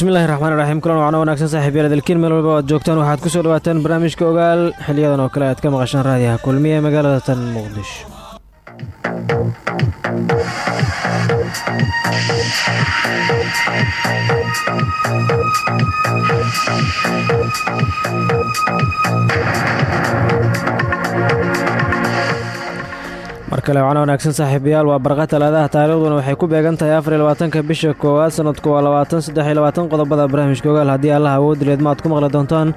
Bismillahi raxmaan raxiim kulan wacno wanaagsan saaxiibyaal dalkiin. Meel walba aad joogtaan waxaad ku soo dhawaataan barnaamijka ogaal. Xiliyadan oo kale aad ka maqashaan raadiyaha kulmiya ee magaalada tan muqdisho kale wacno wanaagsan saaxiibayaal waa barqa talaadaha taariikhduna waxay ku beegan tahay afar bisha koowaad sanadku waa labaatan saddex iyo labaatan qodobada barnaamijka ogaal. Haddii allah awoodileed ma aad ku maqli doontaan.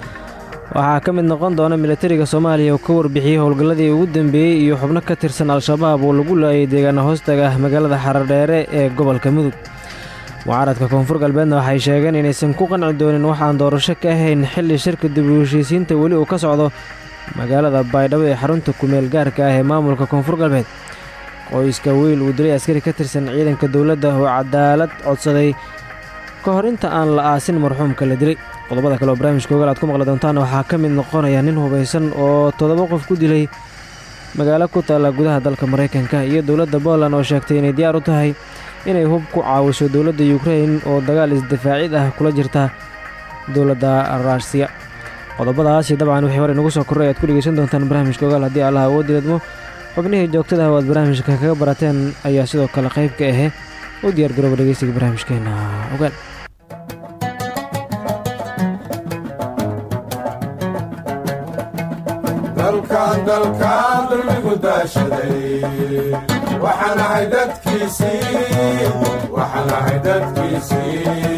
Waxaa ka mid noqon doona militariga soomaaliya oo ka warbixiyey howlgalladii ugu dambeeyey iyo xubno ka tirsan al-shabaab oo lagu laayay deegaana hoostaga magaalada xaradheere ee gobolka mudug. Mucaaradka koonfur galbeedna waxay sheegeen inaysan ku qanci doonin wax aan doorasho ka ahayn xilli shirka dib u heshiisiinta weli uu ka socdo magaalada baydhabo ee xarunta kumeel gaarka ah ee maamulka koonfur galbeed qoyska wiil uu dilay askari ka tirsan ciidanka dowladda oo cadaalad codsaday ka hor inta aan la aasin marxuumka la dilay qodobada kale oo barnaamijka ogaal aad ku maqli doontaan waxaa ka mid noqonaya nin hubaysan oo toddoba qof ku dilay magaalo ku taalla gudaha dalka maraykanka iyo dowladda poland oo sheegtay inay diyaar u tahay inay hub ku caawiso dowladda yukrain oo dagaal isdifaacid ah kula jirta dowladda rusiya qodobadaasi dabcan wixii hore inagu soo korray ayaad ku dhegeysan doontaan barnaamijka ogaal haddii allah awoodileedmo xubnihii joogtada waad barnaamijka kaga barateen ayaa sidoo kale qayb ka ahee u diyaar garooba dhegeysiga barnaamijkeena. Ogaal. Dalkan dalkan dulmigu daashaday. Waxaan ahay dadkiisii waxaan ahay dadkiisii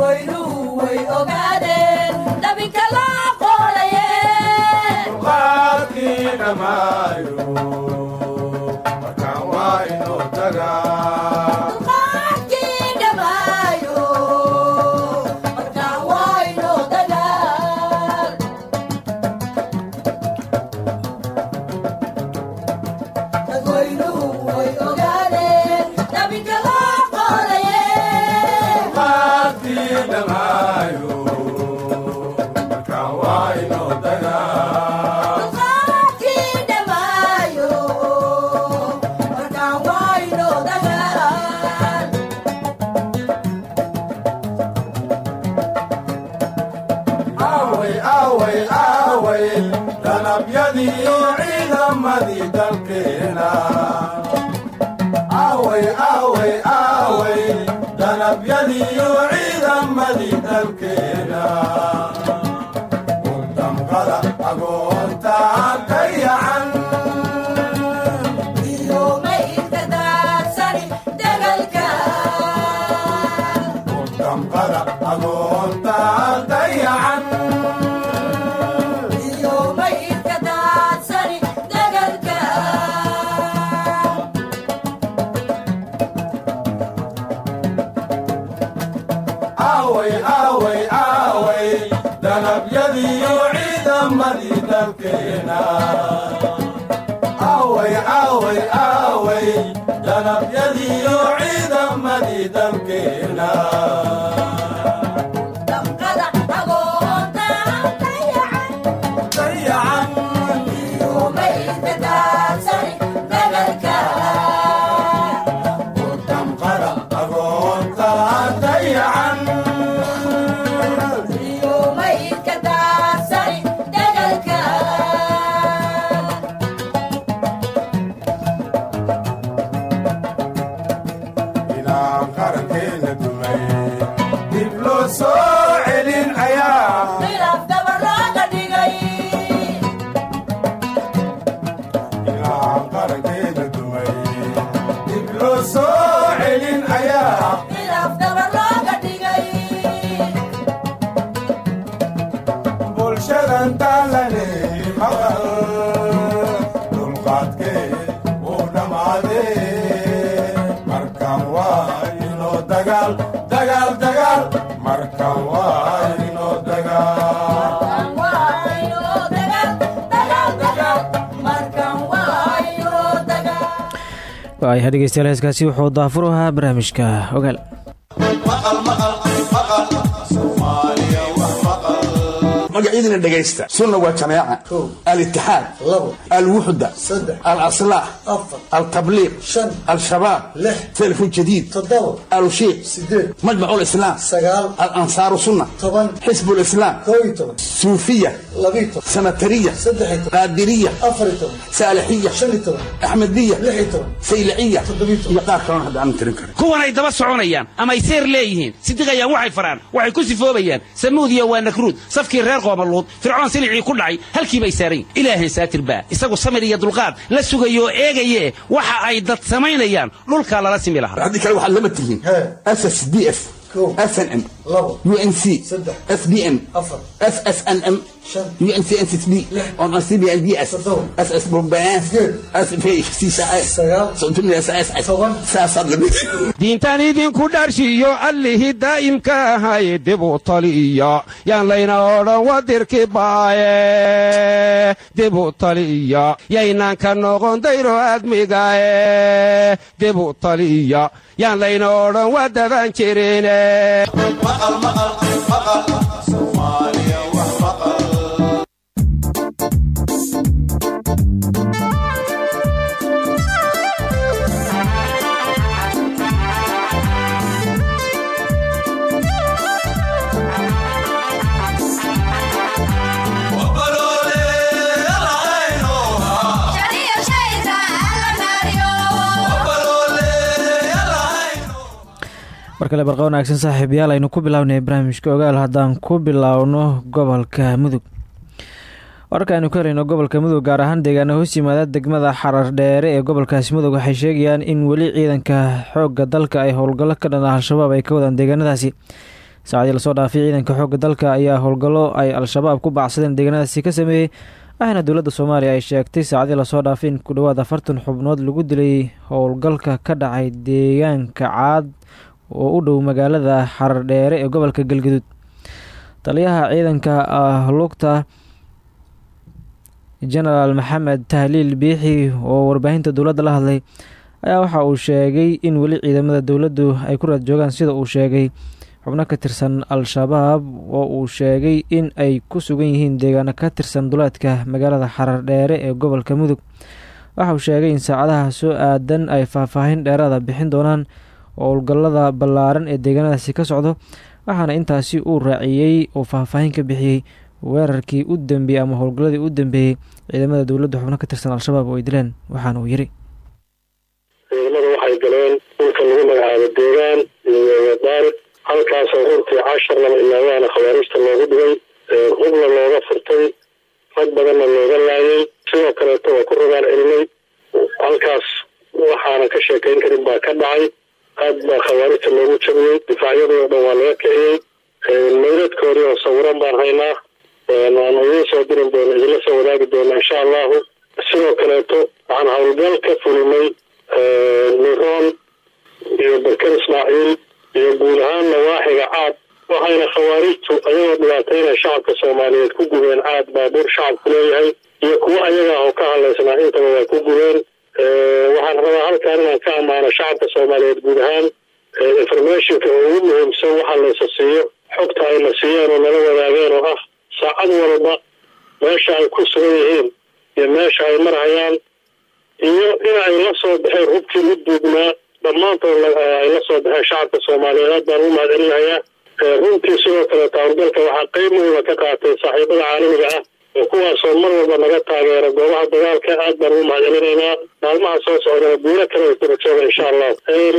way ogaadeen inaan qarankeena waayahay dhegeystayaal heeskaasi wuxuu daafur u ahaa barnaamijka ogaal. Magacyadina dhegaysta. Sunna waa jamaaca alitixaad alwuxda altabliiq al-shabaab telefon jadiid alushiiq majmac lislaam alansaaru sunna xisb lislaam suufiya sanatariya qaadiriya saalixiya axmediya sayliciya iyo qaar kalona hadda aanan tirin karin. Kuwanay daba soconayaan ama ay seer leeyihiin sidiqayaan waxay faraan waxay ku sifoobayaan samuudiya waa nakruud safkii reer qoomaluud fircoon silicii ku dhacay halkiibay saaran yihiin ilaahay saatir baa isagu samir iyo dulqaad la sugayo oo eegaye waxa ay dad samaynayaan. Dhulkaa lala simi lahaa snm unc sdm ssnm unccb diintan idinku dharshiyo allihii daa'imka ahay dib u taliya. Yaan layna odhan wadirki baaye dib u taliya. Yaynaan ka noqon dayro admigaye dib u taliya yaan layna odhan waa daban kale barqa wanaagsan saaxiibayaal aynu ku bilownay barnaamijka ogaal. Haddaan ku bilowno gobolka mudug. Wararka aynu ka helayno gobolka mudug gaar ahaan deegaana hoos yimaada degmada xarar dheere ee gobolkaasi mudug waxay sheegayaan in weli ciidanka xoogga dalka ay howlgallo ka dhan ah al-shabaab ay ka wadaan deegaanadaasi. Saacadii la soo dhaafay ciidanka xoogga dalka ayaa howlgallo ay al-shabaab ku baacsadeen deegaanadaasi ka sameeyey waxaana dowladda soomaaliya ay sheegtay saacadii la soo dhaafay in ku dhowaad afartan xubnood lagu dilay howlgalka ka dhacay deegaanka caad oo u dhow magaalada xarar dheere ee gobolka galgaduud taliyaha ciidanka lugta genaraal maxamed tahliil biixi oo warbaahinta dowladda la hadlay ayaa waxa uu sheegay in weli ciidamada dowladdu ay ku raad joogaan sida uu sheegay. Xubno ka tirsan al-shabaab oo uu sheegay in ay ku sugan yihiin deegaano ka tirsan duleedka magaalada xarar dheere ee gobolka mudug. Waxa uu sheegay in saacadaha soo aadan ay faahfaahin dheeraada bixin doonaan howlgallada ballaaran ee deegaanadaasi ka socdo waxaana intaasi uu raaciyey oo faahfaahin ka bixiyey weerarkii u dambeeyey ama howlgalladii u dambeeyey ciidamada dowladda xubno ka tirsan al-shabaab oo ay dileen waxaana uu yiri. Ciidamadu waxay galeen dhulka lagu magacaabo deegaan iyo wadaari halkaasoo runtii cashar lama ilaawaana khawaariijta loogu dhigay hubna looga furtay rag badanna looga laayay sidoo kaleeto waa ku rogaan celinay halkaas waxaanan ka sheekayn karin baa ka dhacay aad baa khawaarijta loogu jabiyey difaacyadii oo dhan waa laga kiciyey. Meydadkoodii oo sawiran baan haynaa. Waanu idiin soo dirin doona idinla soo wadaagi doona insha allahu sidoo kaleeto waxaan howlgal ka fulinay miroon iyo barker ismaaciil iyo guud ahaan nawaaxiga caad. Waxayna khawaarijtu ayagoo dhibaataynaya shacabka soomaaliyeed ku gubeen caad baabuur shacabku leeyahay iyo kuwo ayaga oo ka hadlaysnaa intaba waa ku gubeen waxaan rabaa halkaan inaan ka ammaano shacabka soomaaliyeed guud ahaan informationka oo ugu muhiimsan waxaa laysa siiyo xogta ay la siiyeen oo nala wadaageen oo ah saacad walba meesha ay ku sugan yihiin iyo meesha ay marhayaan iyo in ay la soo baxeen hubkii u duugnaa. Dhammaantood ay la soo baxeen shacabka soomaaliyeed aad baan u mahadcelinayaa. Runtii sidoo kaleeto howlgalka waxaa qeyb muhiima ka qaatay saaxiibada caalamiga ah kuwaasoo mar walba naga taageera goobaha dagaalka aad baan ugu mahadcelinaynaa. Maalmaha soo socdana guuro kale way kula jooga insha allah.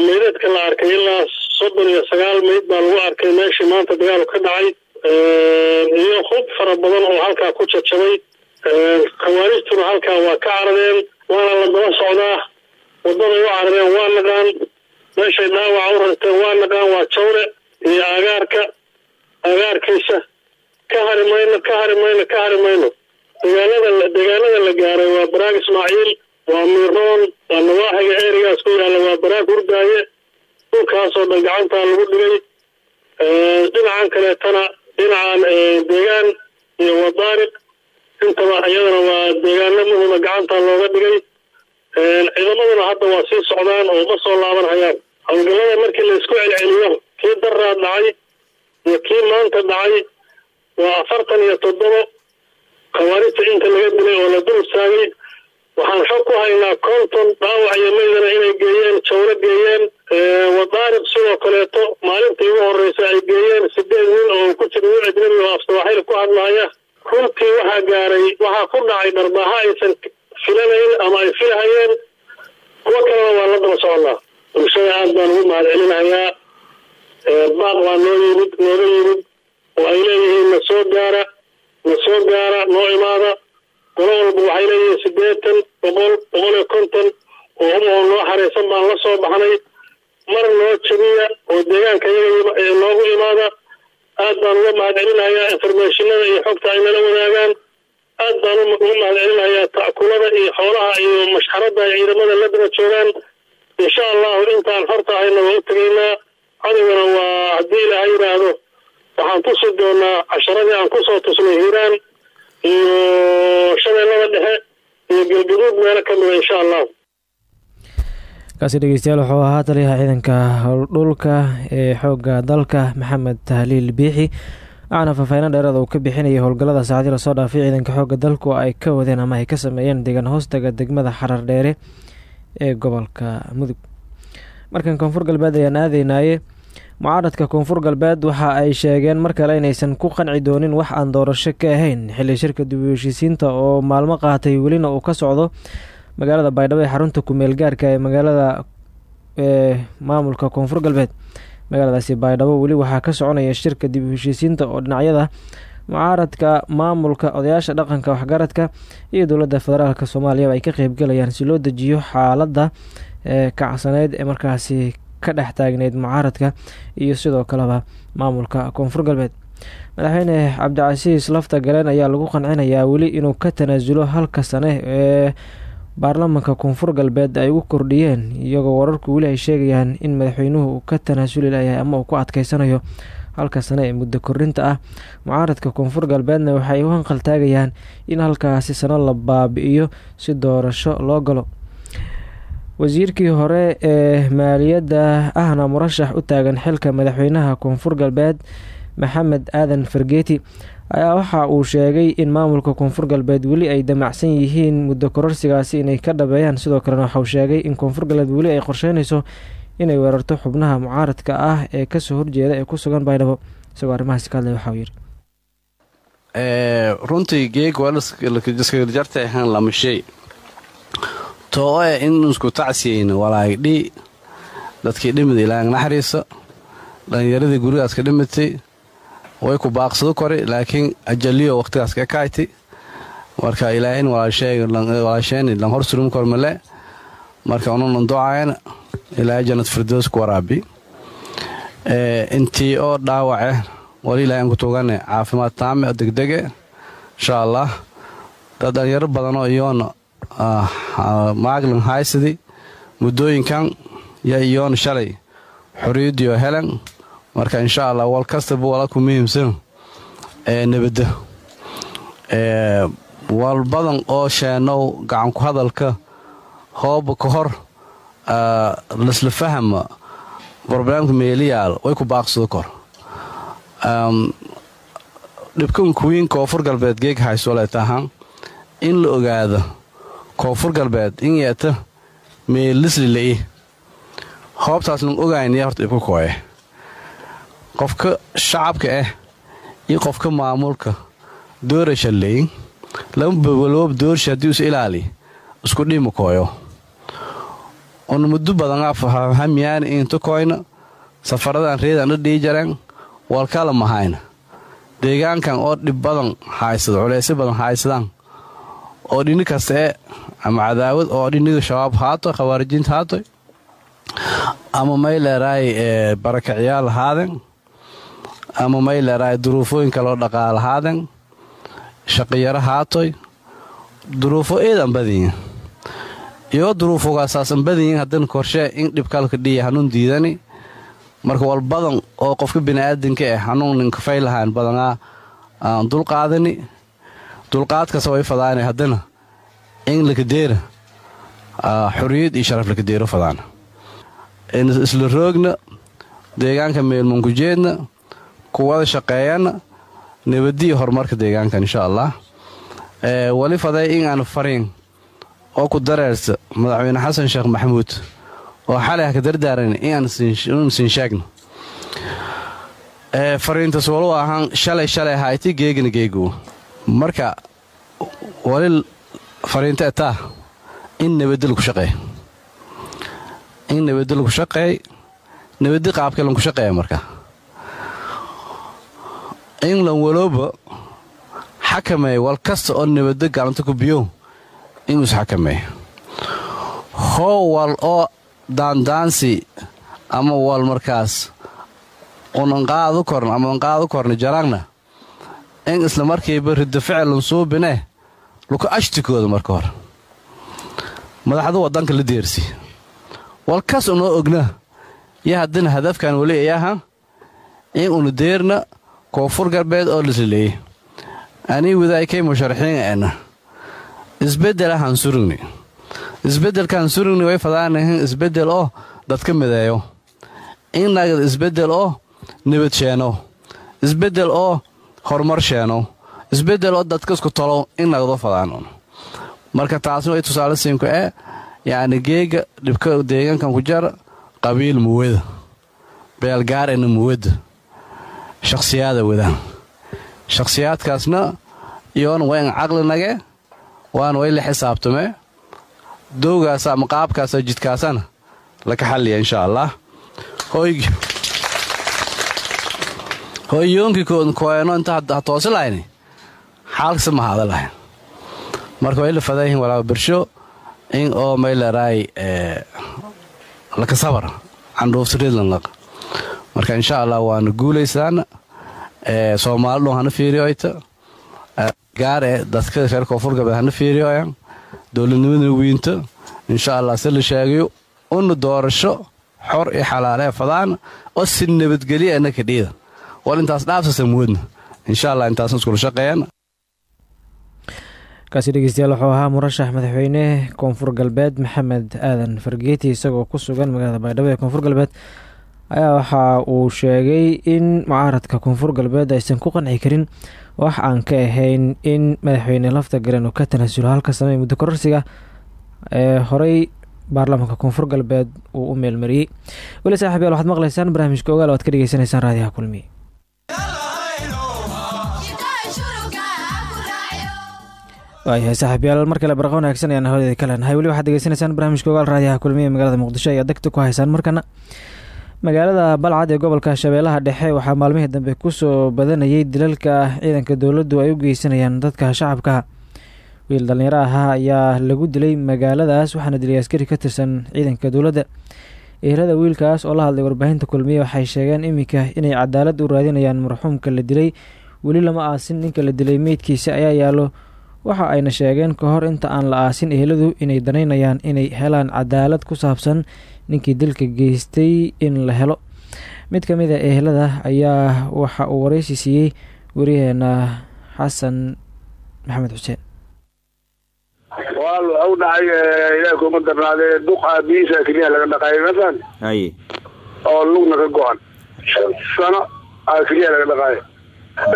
Meydadka la arkay ilaa soddon iyo sagaal meyd baa lagu arkay meeshii maanta dagaalu ka dhacay. Iyo hub fara badan oo halkaa ku jajabay. Khawaarijtuna halkaa waa ka caradeen waana la daba socdaa. Wadaday u caradeen waa naqaan meeshay dhaawaca u rarteen waa naqaan waa jawre iyo agaarka agaarkiisa ka hari mayno ka hari mayno ka hari mayno. Deegaanada deegaanada la gaaray waa baraag ismaaciil waa miroon waa nawaaxiga eerigaas ku yaalla waa baraag hurdaaye. Dhulkaasoo dhan gacantaa lagu dhigay. Dhinacan kaleetana dhinacan deegaan iyo wadaariq. Intaba iyadana waa deegaano muhima gacantaa looga dhigay. Ciidamaduna hadda waa sii socdaan oo ma soo laaban hayaan. Howlgallada markii laysku celceliyo kii daraad dhacay iyo kii maanta dhacay waa afartan iyo toddoba khawaarijta inta laga dilay oo la dul istaagay waxaan xog ku haynaa konton dhaawac iyo meydana inay geeyeen jawlo geeyeen wadaariq sidoo kaleeto maalintii ugu horreysa ay geeyeen sideed nin oo ku jira nin ajnabi oo afsawaaxili ku hadlaaya runtii waxaa gaaray waxaa ku dhacay dharbaaha aysan filanayn ama ay filahayeen. Kuwo kalena waa la daba soconnaa. Bulshada aad baan ugu mahadcelinayaa baaq baa noo yimid nooga yimid oo ay leeyihiin na soo gaara na soo gaara noo imaada golo walba waxay leeyihiin siddeetan boqol boqol iyo konton oo hub oo noo xareysan baan la soo baxnay. Mar noo jabiya oo deegaanka iyaga noogu imaada aad baan uga mahadcelinayaa informationada iyo xogta ay nala wadaagaan. Aad baan uga mahadcelinayaa ta'kulada iyo xoolaha iyo mashxaradda ay ciidamada la daba joogaan. Insha allahu intaan horta ahayna waa u tegaynaa cadowgana waa haddii ilaahay yidhaahdo waxaan tusi doonaa casharadii aan ku soo tusnay hiiraan iyo shabeellada dhexe iyo galgaduud meelo ka mida insha allahu kaasi dhegeystayaal wuxuu ahaa taliyaha ciidanka howldhulka ee xoogga dalka maxamed tahliil biixi. Waxaana faahfaahiino dheeraada uu ka bixinayay howlgallada saacadii la soo dhaafay ciidanka xoogga dalku ay ka wadeen ama ay ka sameeyeen deegaan hoostaga degmada xarar dheere ee gobolka mudug. Markan koonfur galbeed ayaan aadeynaye mucaaradka koonfur galbeed waxa ay sheegeen mar kale inaysan ku qanci doonin wax aan doorasho ka ahayn. Xilli shirka dib u heshiisiinta oo maalmo qaatay welina uu ka socdo magaalada baydhabo ee xarunta kumeel gaarka ee magaalada ee maamulka koonfur galbeed. Magaaladaasi baydhabo weli waxaa ka soconaya shirka dib u heshiisiinta oo dhinacyada mucaaradka maamulka odayaasha dhaqanka waxgaradka iyo dowladda federaalk soomaaliyaba ay ka qeybgalayaan si loo dejiyo xaaladda ee kacsaneyd ee markaasi ka dhex taagneyd mucaaradka iyo sidoo kaleba maamulka koonfur galbeed. Madaxweyne cabdicasiis lafta galeen ayaa lagu qancinayaa weli inuu ka tanaasulo halka sane ee baarlamaanka koonfur galbeed ay ugu kordhiyeen iyagoo wararku weli ay sheegayaan in madaxweynuhu uu ka tanaasuli layahay ama uu ku adkeysanayo halka sane ee muddo kordhinta ah. Mucaaradka koonfur galbeedna waxay u hanqaltaagayaan in halkaasi sano la baabi'iyo si doorasho loo galo wasiirkii hore ee maaliyadda ahna murashax u taagan xilka madaxweynaha koonfur galbeed maxamed aadan fargeeti ayaa waxa uu sheegay in maamulka koonfur galbeed weli ay damacsan yihiin muddo kororsigaasi inay ka dhabeeyaan sidoo kalena waxauu sheegay in koonfur galbeed weli ay qorsheynayso inay weerarto xubnaha mucaaradka ah ee ka soo horjeeda ee ku sugan baydhabo isagoo arrimahaasi ka hadlay waxauu yidhi runtii geeg waalajarta ahaan lama shay too e in isku tacsiyeyn walaagdhi dadkii dhimid ilaang naxariisa dhallinyaradii gurigaas ka dhimatay way ku baaqsado kore laakiin ajaliyo waqtigaas ka kaaytay marka ilaahin walaasheeni lan hor surum kormale marka ununan ducaayana ilaahay jannad firdows ku waraabi. Intii oo dhaawace wali ilahay aan ku tugane caafimaad taame oo degdege. Insha allah dad dhalinyaro badanoo iyoona maaglan haysadi muddooyinkan yo iyoona shalay xoriyadiyo helen marka insha allah wal kastaba wala ku muhiimsan nabadda. Wal badan oo sheenow gacanku hadalka hooba ka hor lasla fahama broblemka meeliyaal way ku baaqsado kor. Dhibkan kuwiin koonfur galbeed geeg haysoleetahan in la ogaado koonfur galbeed in yeeta meelislila'i hoobtaas lan ogaynaya horta dhibka kooye. Qofka shacabka ah iyo qofka maamulka doorasha leyin lama doorsha haddii is ilaali isku dhima kooyo. Una muddo badan hamiyaan inta koyna safaradan reedan dhadhii jareen walkala mahayna deegaankan oo dhib badan haysado culeysyo badan haysadaan oo dhini kasta e ama cadaawad oo dhiniga shabaab haato khawaarijiinta haatoy ama may leeraay barakacyaal haaden ama may leeraay duruufooyin kaloo dhaqaala haaden shaqiyaro haatoy. Duruufo eedan badiyin iyoo duruufogaasasan badiyin haddana korshee in dhibkalka dhiya hanuun diidani. Marka wal badan oo qofka bini'aadanka ah hanuun ninkafay lahaan badanaa aan dulqaadani. Dulqaadkaas way fadaana haddana in lakadeera xorriyad iyo sharaf lakadeero fadaana isla roogna deegaanka meelmunkujeedna kuwada shaqeeyana nabadiyo horumarka deegaankan insha allah wali faday in aan fariin oo ku dareersa madaxweyne xasan sheekh maxamuud oo xalay ha ka dardaaran inaan siin sheegno. Fariintas walu ahaan shalay shalay hayti geegina geegu marka wali fariinta etaa in nabadda laku shaqeey in nabadda laku shaqeey nabaddi qaabkee lanku shaqeeya marka. In lan walooba xakameey wal kasta oo nabadda gacanta ku biyo inuu isxakameey how wal oo daandaansi ama wal markaas unanqaadu korn ama anqaadu korna jaraangna in isla markiiba ridda ficilan suubine luka ashtikooda marka hore madaxda waddanka la deersi wal kas unoo ogna yo haddana hadafkan weli ayaha in una deerna koonfur galbeed oo lislileeyey anii wadaykay musharaxiin eena isbeddel ahaan surugni. Isbeddelkaan surugni way fadaanahin isbeddel oo dadka mideeyo innagad isbeddel oo nabad sheeno. Isbeddel oo horumar sheeno isbeddel oo dadka isku tolow in nagado fadaan marka taasna way tusaale siinku ee yacni geega dhibka deegaankan ku jara qabiil muwada beelgaarena muwadda shakhsiyaada wadaan shakhsiyaadkaasna iyoona waa in caqli nage waana way la xisaabtamee dowgaasa ama qaabkaasa jidkaasana laka xalliya insha allah. Hoygi hoyoonkii koeno inta ha toosi lahayni xaalkasi ma haada lahayn marka way la fadayihin walaaba bersho in oo maylaraay laka sabar candhuufsiriidlanlaq marka insha allah waana guulaysaana soomaali dhun hana fiiriyoyta gaar ee dadka reer koonfur galbeed hana fiiriyoyan dowladnimadana wiinta insha allah si la sheegayo una doorasho xor iyo xalaalee fadaan oo si nabadgelya enaka dhiida. Wal intaas dhaafsasa moodna insha allah intaasna iskula shaqeeyaan kaasi dhegeystayaal wuxuu ahaa murashax madaxweyne koonfur galbeed maxamed aadan fargeeti isagoo ku sugan magaalada baydhabo ee koonfur galbeed. Ayaa waxa uu sheegay in mucaaradka koonfur galbeed aysan ku qanci karin. Wax aan ka ahayn in madaxweyne lafta garen uu ka tanaasulo halka samey muddo kororsiga ee horey baarlamaanka koonfur galbeed uu u meelmariyey weli saaxib yaal waxaad maqlaysaan barnaamijka ogaal o ad ka dhegeysanaysaan raadiyaha kulmiye waayahay saaxiibyaal mar kale barqa wanaagsan ayaan hawdeeda ka leenahay. Weli waxaad degeysanaysaan barnaamijka ogaal raadiyaha kulmiye ee magaalada muqdisho ayaa degta ku haysaan markana. Magaalada balcad ee gobolka shabeellaha dhexe waxaa maalmihii dambe ku soo badanayay dilalka ciidanka dowladdu ay u geysanayaan dadka shacabka. Wiil dhallinyaro ahaa ayaa lagu dilay magaaladaas waxaana dilay askari ka tirsan ciidanka dowladda. Ehelada wiilkaas oo la hadlay warbaahinta kulmiye waxay sheegeen iminka inay cadaalad u raadinayaan marxuumka la dilay. Weli lama aasin ninka la dilay meydkiisa ayaa yaalo waxa ayna sheegeen ka hor inta aan la aasin eheladu inay danaynayaan inay helaan cadaalad ku saabsan ninkii dilka geystay in la helo. Mid ka mid a ehelada ayaa waxa uu wareysi siiyey wariyaheena xasan maxamed xuseen. Wal u dhacay ilaah kuma darnaadee duqa biisa keliya laga dhaqaayay masan haye oo lugna ka go-an. Shan sano aa keliya laga dhaqaaya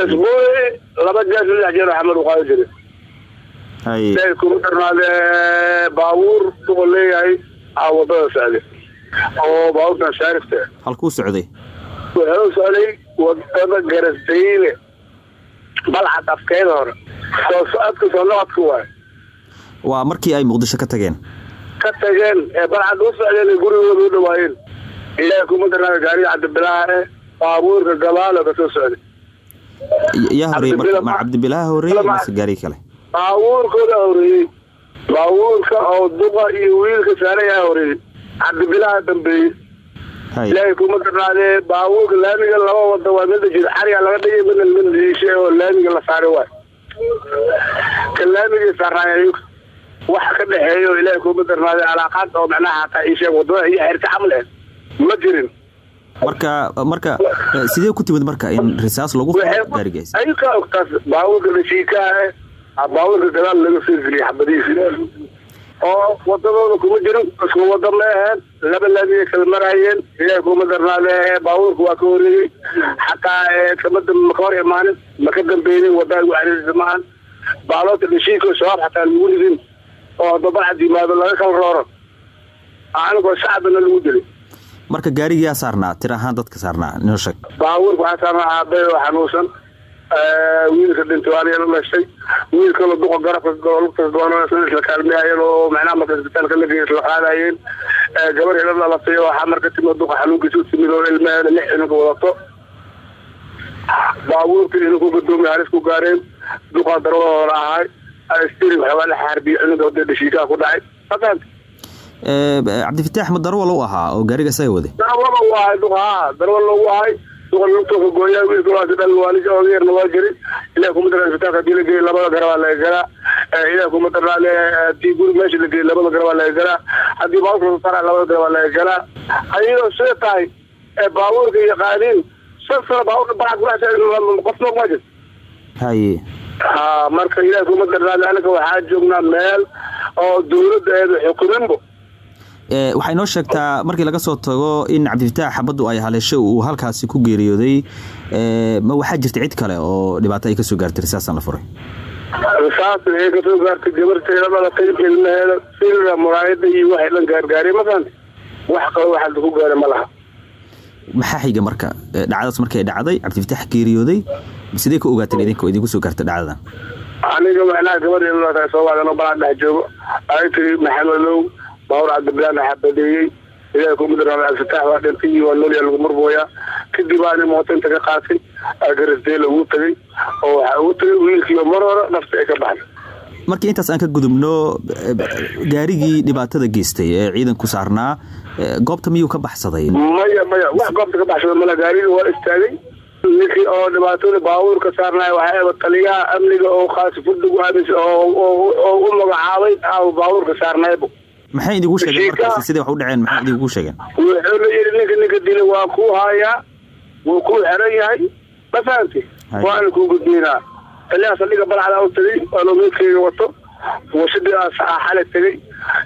isbuuci laba jeer saddex jeer xamar u qaadi jiray kuma darnaadee baabuur duqa leeyahay aa waddada socday oo baabuurtan saarifta halkuu socday? Wuxuu socday waddada garasdayle balcad afkeeda hore. Soo socodka soo noqodka waay waa markii ay muqdisho ka tageen? Ka tageen ee balcad u socdeen ee gurigooda u dhawaayeen. Ilaahay kuma darnaada gaariga cabdibilaaha eh baabuurka gabaalo ka soo socday yaa Cabdibila- ma cabdibilaaha horeeyey mase gaari kale baabuurkooda horeeyey baabuurka oo duqa iyo wiilka saaran yaa horeeyey cabdibilaaha dambeeyey haye ilaahay kuma darnaadee baabuurka laamiga laba wada waa mida jiro. Xariga laga dhigay midna mid liishe oo laamiga la saaray waay ka laamigii saaraayay wax ka dhexeeyo ilaahay kuma darnaadee alaaqaad oo macnaha hataa ii sheeg waddada iyo xirka camal eh. Ma jirin. Marka marka eh, sidee ku timid marka in risaas lagu ogtaas baabuurka dhashiikaha aa baabuurka gadaal laga soo geliyay xabadihiisa oo wadadooda kuma jirin isku wada ma aheen laba laamiyay kala maraayeen ilaahay kuma darnaadee baabuurka waa ka horeeyey. Xataa eh, kama dam- ma ka hor imaanin ma ka dambeeynin waddada ugu cariirisa maahan baaloota dhashiika shabaab xataa lagu ridin oo dabacad yimaado laga kala rooro. Anigoo shacbina lagu dilay marka gaarigii yaa saarnaa tir ahaan dadka saarnaa noo sheeg. Baabuurka waxaa saaran aabay oo xanuunsan wiilka dhintay waa la dhashay wiil kaloo duqa garabka lugta goono isla kaalmeeyeen oo macnaha marka isbitaalka la geeyay isla qaadayeen. Gabar ila dhalatay oo xamar ka timid duqa xanuunkiisa u timid oo ilmaheeda lix cunug wadato. Baabuurka inuu gadoomiye halis ku gaareen. Duqa darwadooda ahay. Stiri waxoogaa la xaarbiye cunuga wada dhashiikaa ku dhacay. Cabdifitaax ma darwal u ahaa oo gaariga isaga waday? Darwaba u ahay duqa haa darwal loogu ahay duqa lugtooka gooyaa wiilka waa dhan waalid oo yarna waa jirin ilaah kuma daraa isbitaalka haddii la labada garabaa laga galaa ilaah kuma darnaale haddii guri meesha la labada garabaa laga galaa haddii baabuurka soo saara labada garabaa laga galaa ayadoo sida tahay ee baabuurka yaqaaniin shan sano baabuurka bacad kulaasa qof noog ma jirto haye ha marka ilaah kuma darnaale anaga waxaa joognaa meel oo dowladda eeda xukuminbo waxay noo sheegtaa markii laga soo tago in cabdifitaax xabaddu ay haleesho uu halkaasi ku geeriyooday eh, ma waxaa jirta cid kale oo dhibaato ay ka soo gaartay risaastan la furay? Saas ay ka soo gaartay gabarteeda dhalatay ilmaheeda sirra muraayada iyo waxay dhan gaargaaray masan wax kale waxaa ku gaara ma laha. Maxaa xiga marka? Eh, dhacdadas markay dhacday cabdifitaax geeriyooday sidee ka ogaateen idinka idinku soo gaartay dhacdadan? Aniga macnaha gabadheeda soo waadan oo balaa dhex joogo. Ay tiri maxamedow baawur cabdibilaan xabadeeyey ilaahay kuma darnaada cabdifitaax waa dhintay waa noolyaa lagu murmooyaa kadib aani mooto inta ka qaatay garisdeela ugu tagay oo waxaa ugu tagay wiilkiiba mar hore nafta ay ka baxday. Markii intaas aan ka gudubno gaarigii dhibaatada geystay ee ciidanku saarnaa goobta miyuu ka baxsaday? Maya maya wax goobta ka baxsada mala gaarigii waa istaagay. Ninkii oo dhibaatada baabuurka saarnaay waxaa taliyaha amniga oo khaasi fudug oo oo- oo u magacaabay aa baabuurka saarnaaybo maxay idigu sheegeen markaasi siday wax u dhaceen? Maxay idigu sheegeen? Wuxuu la yidhi ninka ninka dilay waa kuu haayaa wuu kuu xeran yahay. Ma fahamti waana kuu taliyaha saldhiga balacda u tagay anoo meedkeyga wato. Warshadii aa saxa xalay tegay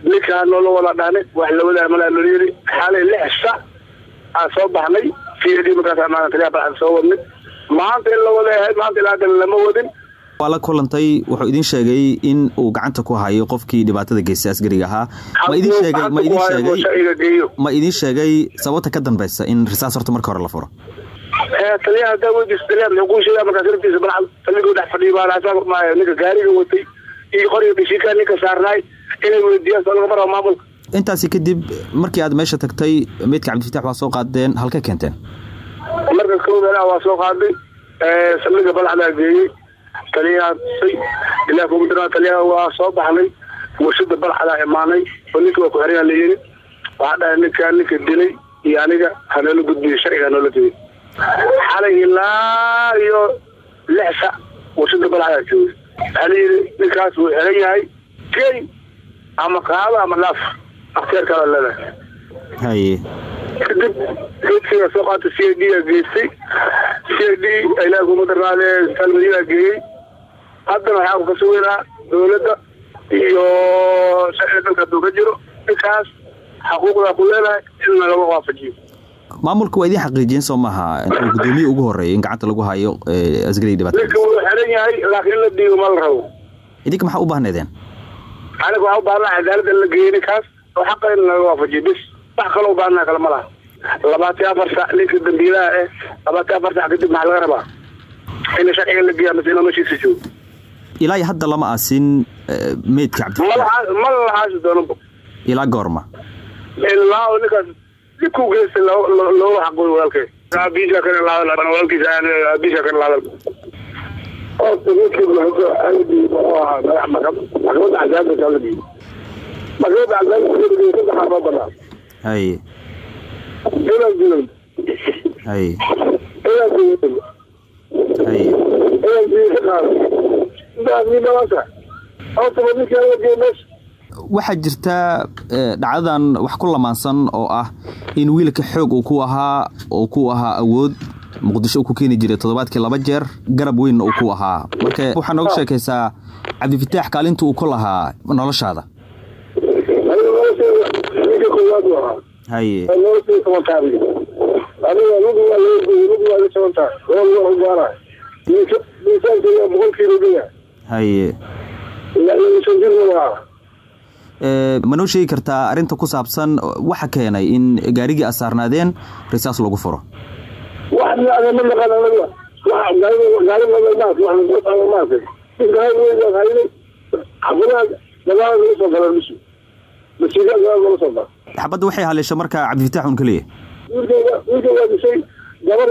ninkaa noola wada dhahnay wax lawadaa malaa loo yidhi xalay lix sac aan soo baxnay. D markaas amaana taliyaha balacda soo wadnay. Maanta in la wada yahay maanta ilaa hadda lama wadin waa la kulantay wuxuu idin sheegay in uu gacanta ku hayo qofkii dhibaatada geystay askariga ahaa ma idin sheegay ma idin sheegay sheegay geeyo. ma idin sheegay sababta ka dambeysa in risaas horta marka hore la furo? Ee taliyaha haddaa weydiisa taliyaha muxuu kuu sheegaa markaas laftiisa balcad taliguu dhex fadhiyo baa asaga maayo ninka gaariga watay iyo qoriga dhashiikaa ninka saarnaay inay weydiiyaan soo lagama rabo maamulka. Intaasi kadib markii aad meesha tagtay meydka cabdifatax waa soo qaadeen halka keenteen? Marka kow meelaha waa soo qaaday ee saldhiga balcdaa geeyey taliyaha tusay ilaa kuma diraa taliyaha waa soo baxnay warshada balcadaa imaanay oo ninka waa ku xeryaa layiri waxaa dhahay ninkaa ninka dilay iyo aniga hanoola gudbiyo sharciga hanoola tegey xalay ilaa iyo lix sac warshada balcadaa joogay. Waxaa layidhi ninkaas wuu xeran yahay gey ama qaado ama dhaaf akhtiyaarkaa baa leedahay haye kadib geedkiga soo qaatay c d a geystay. C d ilaa kuma darnaadee isbitaal madiina geeyey haddana waxaa ku ka sugaynaa dowladda iyo sharciga dalka hadduu ka jiro. Ninkaas xaquuqdaa ku leedahay in laga waafajiyo. Maamulka waa idin xaqiijiyeen soo maaha. Uu guddoomiye ugu horeeyay in gacanta lagu hayo eh, askarigii dhibaatada ninka wuu xeran yahay laakiin in la dhiigo ma la rabo. Idinka maxaa u baahneedeen? Aniga waxaa u baahnaa cadaaladda in la geeyey ninkaas oo xaqa in laga waafajiyo. Bis wax kaloo u baahnaa kale ma laha. Labaatan afar sac ninka dambiilaha eh labaatan afar sac kadib maxaa laga rabaa? In sharciga la geeya mise inuu meeshiisa joogo ilaa hadda lama aasin eh, meydka ma lahaasi doonabo ilaa goorma. Ilaa oo ninkaas dibku geystay loo- loo- looga xaqooy walaalkay abiisha kan walaalkiisa kan lahadal horta ninkii mahado aadi oo ahaa madax maxkam maxkamadda cadaaladda kaa la dhiibay maxkamadda dhiibay saddex ma banaan haye inaan dilan haye inaan dilan haye inaan ka qaado waxaa jirta eh, dhacdadan wax ku lamaansan oo ah in wiilka xoog uu ku ahaa uu ku ahaa awood muqdisho uu ku keeni jiray toddobaadkii laba jeer garab weynna uu ku ahaa marka waxaa nooga sheekaysaa cabdifitaax kaalinta uu ku lahaa noloshaada haye haye Eh, ma noo sheegi kartaa arrinta ku saabsan waxa keenay in gaarigii aad saarnaadeen risaas lagu furo? Xabadda waxay haleesha marka cabdifitaax un keliya gabar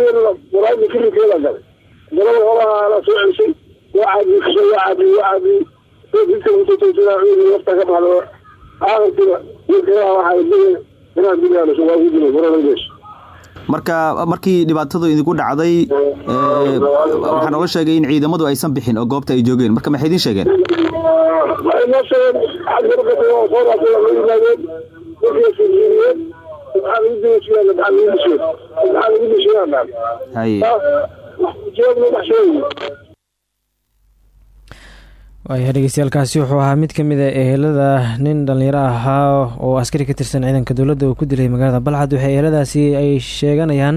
waa caadiyey dadka mutatoosada ciidan lafta ka baxdo aakhirkiina wiilkayaa waxaa dilay inaan dilaaso waa ku dilay marka markii dhibaatadu idinku dhacday eh, waxaa nooga sheegay in ciidamadu aysan bixin oo goobta ay joogeen marka maxay idiin sheegeen waxay noo sheegeen xaggarkata waa soo raasay waa la yimaadeen dadkii sirjiiriyeen maxaa lagu dilasiyaan maxaa lagu dishiyeen maxaa lagu dishiyaan dhaan haye jeebna wax sheegay waayahay dhegeystayaaalkaasi wuxuu ahaa mid ka mid a ehelada nin dhallinyaro ahaa oo askari ka tirsan ciidanka dowladda uu ku dilay magaalada balcad. Waxay eheladaasi ay sheeganayaan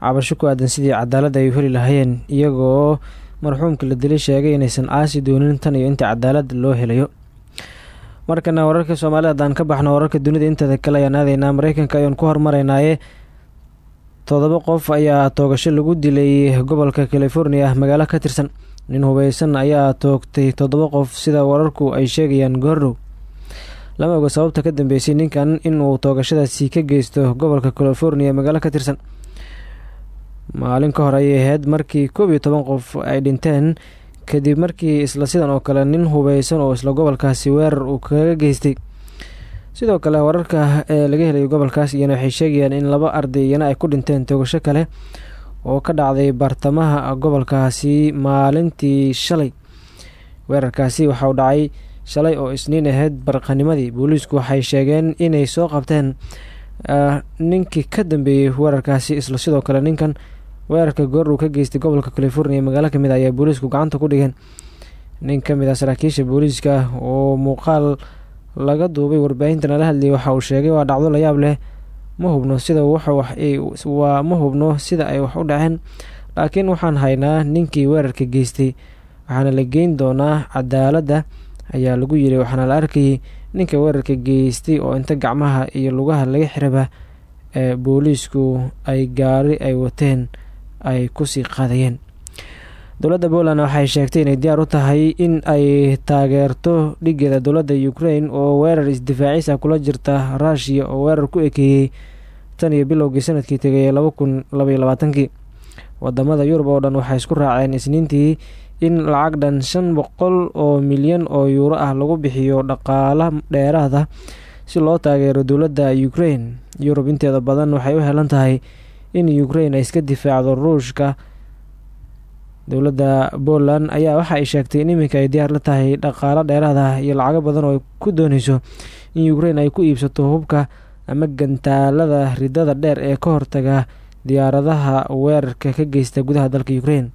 cabasho ku aadan sidii cadaaladda ay heli lahaayeen iyagoo marxuumka la dilay sheegay inaysan aasi doonin tan iyo inta cadaalad loo helayo. Markana wararka soomaalida haddaan ka baxno wararka dunida inteeda kale ayaan aadaynaa mareykanka ayaan ku hormareynaye toddoba qof ayaa toogasho lagu dilay gobolka california magaalo ka tirsan nin hubeysan ayaa toogtay toddoba qof sida wararku ay sheegayaan goordhow lama oga sababta ka dambeysay ninkan inuu toogashadaasi ka geysto gobolka california magaalo ka tirsan. Maalin ka hor ayay ahayd markii koob iyo toban qof ay dhinteen kadib markii isla sidan oo kale nin hubeysan oo isla gobolkaasi weerar uu kaga geystay. Sidoo kale wararka ee laga helayo gobolkaas iyana waxay sheegayaan in laba arday iyana ay ku dhinteen togasho kale oo ka dhacday bartamaha gobolkaasi maalintii shalay. Weerarkaasi waxa uu dhacay shalay oo isniin ahayd barqanimadii. Booliisku waxay sheegeen inay soo qabteen ninkii ka dambeeyey weerarkaasi isla sidoo kale ninkan. Weerarka goor uu ka geystay gobolka california magaalo ka mid ayaa booliisku gacanta ku dhigeen. Nin ka mid ah saraakiisha booliiska oo muuqaal laga duubay warbaahinta nala hadlayay waxa uu sheegay waa dhacdo layaab leh ma hubno sida waa ma hubno sida ay wax u dhaceen. Laakiin waxaan haynaa ninkii weerarka geystay waxaana la geyn doonaa cadaaladda ayaa lagu yiri waxaana la arkayay ninka weerarka geystay oo inta gacmaha iyo lugaha laga xiraba ee booliisku ay gaari ay wateen ay ku sii qaadayeen dowladda poland waxay sheegtay inay diyaar u tahay in ay taageerto dhigeeda dowladda ukraine oo weerar isdifaacis ah kula jirta ruushiya oo weerar ku ekeeyey tan iyo bilowgii sannadkii tegay laba labaiyo labaatankii waddamada yurub oo dhan waxay isku raaceen isniintii in lacag dhan shan boqol oo milyan oo yuuro ah lagu bixiyo dhaqaala dheeraad si loo taageero dowladda ukraine. Yurub inteeda badan waxay u helan tahay in ukraine ay iska difaacdo ruushka dowladda poland ayaa waxa ay sheegtay in iminka ay diyaar la tahay dhaqaalo dheeraad ah iyo lacago badan oo ku dooneyso in ukraine ay ku iibsato hubka ama gantaalada ridada dheer ee ka hortaga diyaaradaha weerarka ka geysta gudaha dalka ukraine.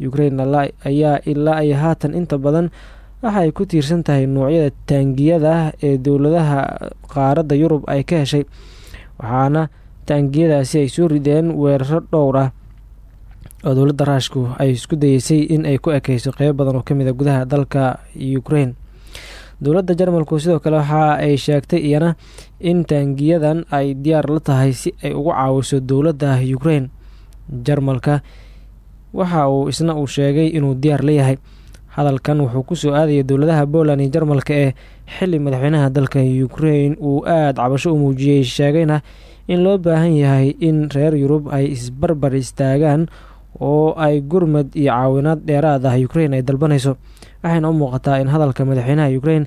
Ukraine ayaa ilaa ay haatan inta badan waxa ay ku tiirsan tahay noocyada taangiyada ee dowladaha qaaradda yurub ay ka heshay waxaana taangiyadaasi ay soo rideen weeraro dhowr ah oo dowladda raashku ay isku dayeysay in ay ku ekeyso qeybo badan oo ka mid a gudaha dalka ukraine. Dowladda jarmalku sidoo kale waxa ay sheegtay iyana in taangiyadan ay diyaar la tahay si ay ugu caawiso dowladda ukraine. Jarmalka waxa uu isna uu sheegay inuu diyaar leeyahay hadalkan wuxuu ku soo aadaya dowladaha poland iyo jarmalka ee xili madaxweynaha dalka ukraine uu aada cabasho u muujiyey sheegayna in loo baahan yahay in reer yurub ay isbarbar istaagaan oo ay gurmad iyo caawinaad dheeraad ah ukraine ay dalbanayso. Waxayna u muuqataa in hadalka madaxweynaha ukraine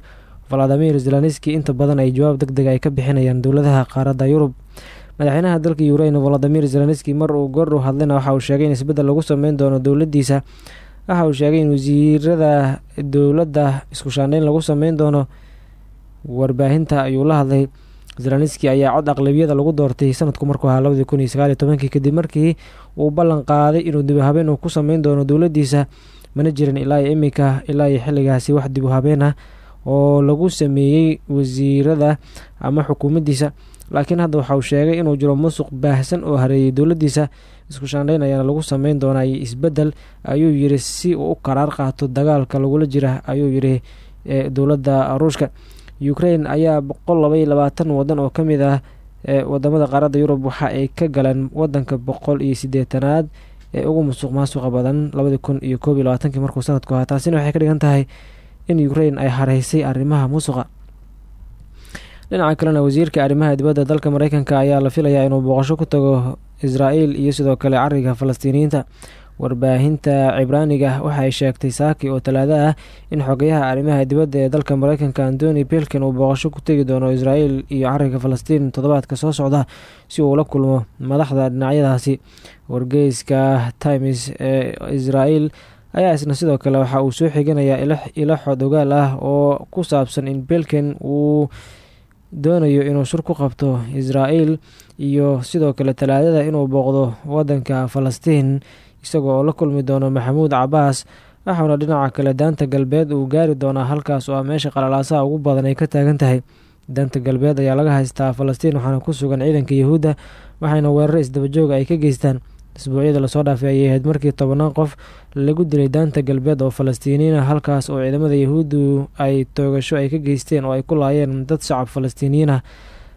valadimir zelenski inta badan ay jawaab deg deg ay ka bixinayaan dowladaha qaaradda yurub. Madaxweynaha dalka ukraine valadimir zelenski mar uu goordhow hadlayna waxa uu sheegay in isbeddel lagu sameyn doono dowladdiisa. Waxa uu sheegay in wasiirada dowladda isku shaandheyn lagu sameyn doono warbaahinta ayuu la hadlay zelenski ayaa cod aqlabiyada lagu doortay sanadku markuu ahaa labadii kun iyo sagaaliyo kadib markii uu ballan qaaday inuu dib u habeen uu ku sameyn doono dowladdiisa mana jirin ilaa iyo iminka ilaa iyo xilligaasi wax dib u habeen ah oo lagu sameeyey wasiirada ama xukuumaddiisa. Laakiin hadda waxa uu sheegay inuu jiro musuq baahsan oo hareeyay dowladdiisa isku shaandheyn ayaana lagu sameyn doonaa isbeddel ayuu yiri si uu u qaraar qaato dagaalka lagula jira ayuu yiri dowladda ruushka ukraine ayaa boqol labaiyo labaatan wadan oo ka mid ah waddamada qaaradda yurub waxa ay ka galeen wadanka boqol iyo sideetanaad ee ugu musuq maasuqa badan labadii kun iyo koob iyo labaatankii markuu sanadku ahaa. Taasina waxay ka dhigan tahay in ukraine ay hareysay arrimaha musuqa dhinaca kalena wasiirka arrimaha dibadda dalka mareykanka ayaa la filayaa inuu booqasho ku tago israel iyo sidoo kale cariga falastiiniyiinta warbaahinta cibraaniga waxa ay sheegtay saaki oo talaado ah in xogayaha arrimaha dibadda ee dalka mareykanka antony bilkin uu booqasho ku tegi doono israel iyo cariga falastiin toddobaadka soo socda si uu la kulmo madaxda dhinacyadaasi. Wargeyska times ee israel ayaa isna sidoo kale waxa uu soo xiganayaa ilo xod ogaal ah oo ku saabsan in bilkin uu doonayo inuu shur ku qabto israel iyo sidoo kale talaadada inuu booqdo wadanka falastiin isagoo oo la kulmi doono maxamuud cabaas waxauna dhinaca kale daanta galbeed uu gaari doonaa halkaas oo meesha qalalaasaha ugu badan ay ka taagan tahay. Daanta galbeed ayaa laga haystaa falastiin waxaana ku sugan ciidanka yahuudda waxayna weeraro isdabajooga ay ka geystaan. Isbuucyada la soo dhaafay ayay ahayd markii tobanaan qof lagu dilay daanta galbeed oo falastiiniyiina halkaas oo ciidamada yahuuddu ay toogasho ay ka geysteen oo ay ku laayeen dad shacab falastiiniyiin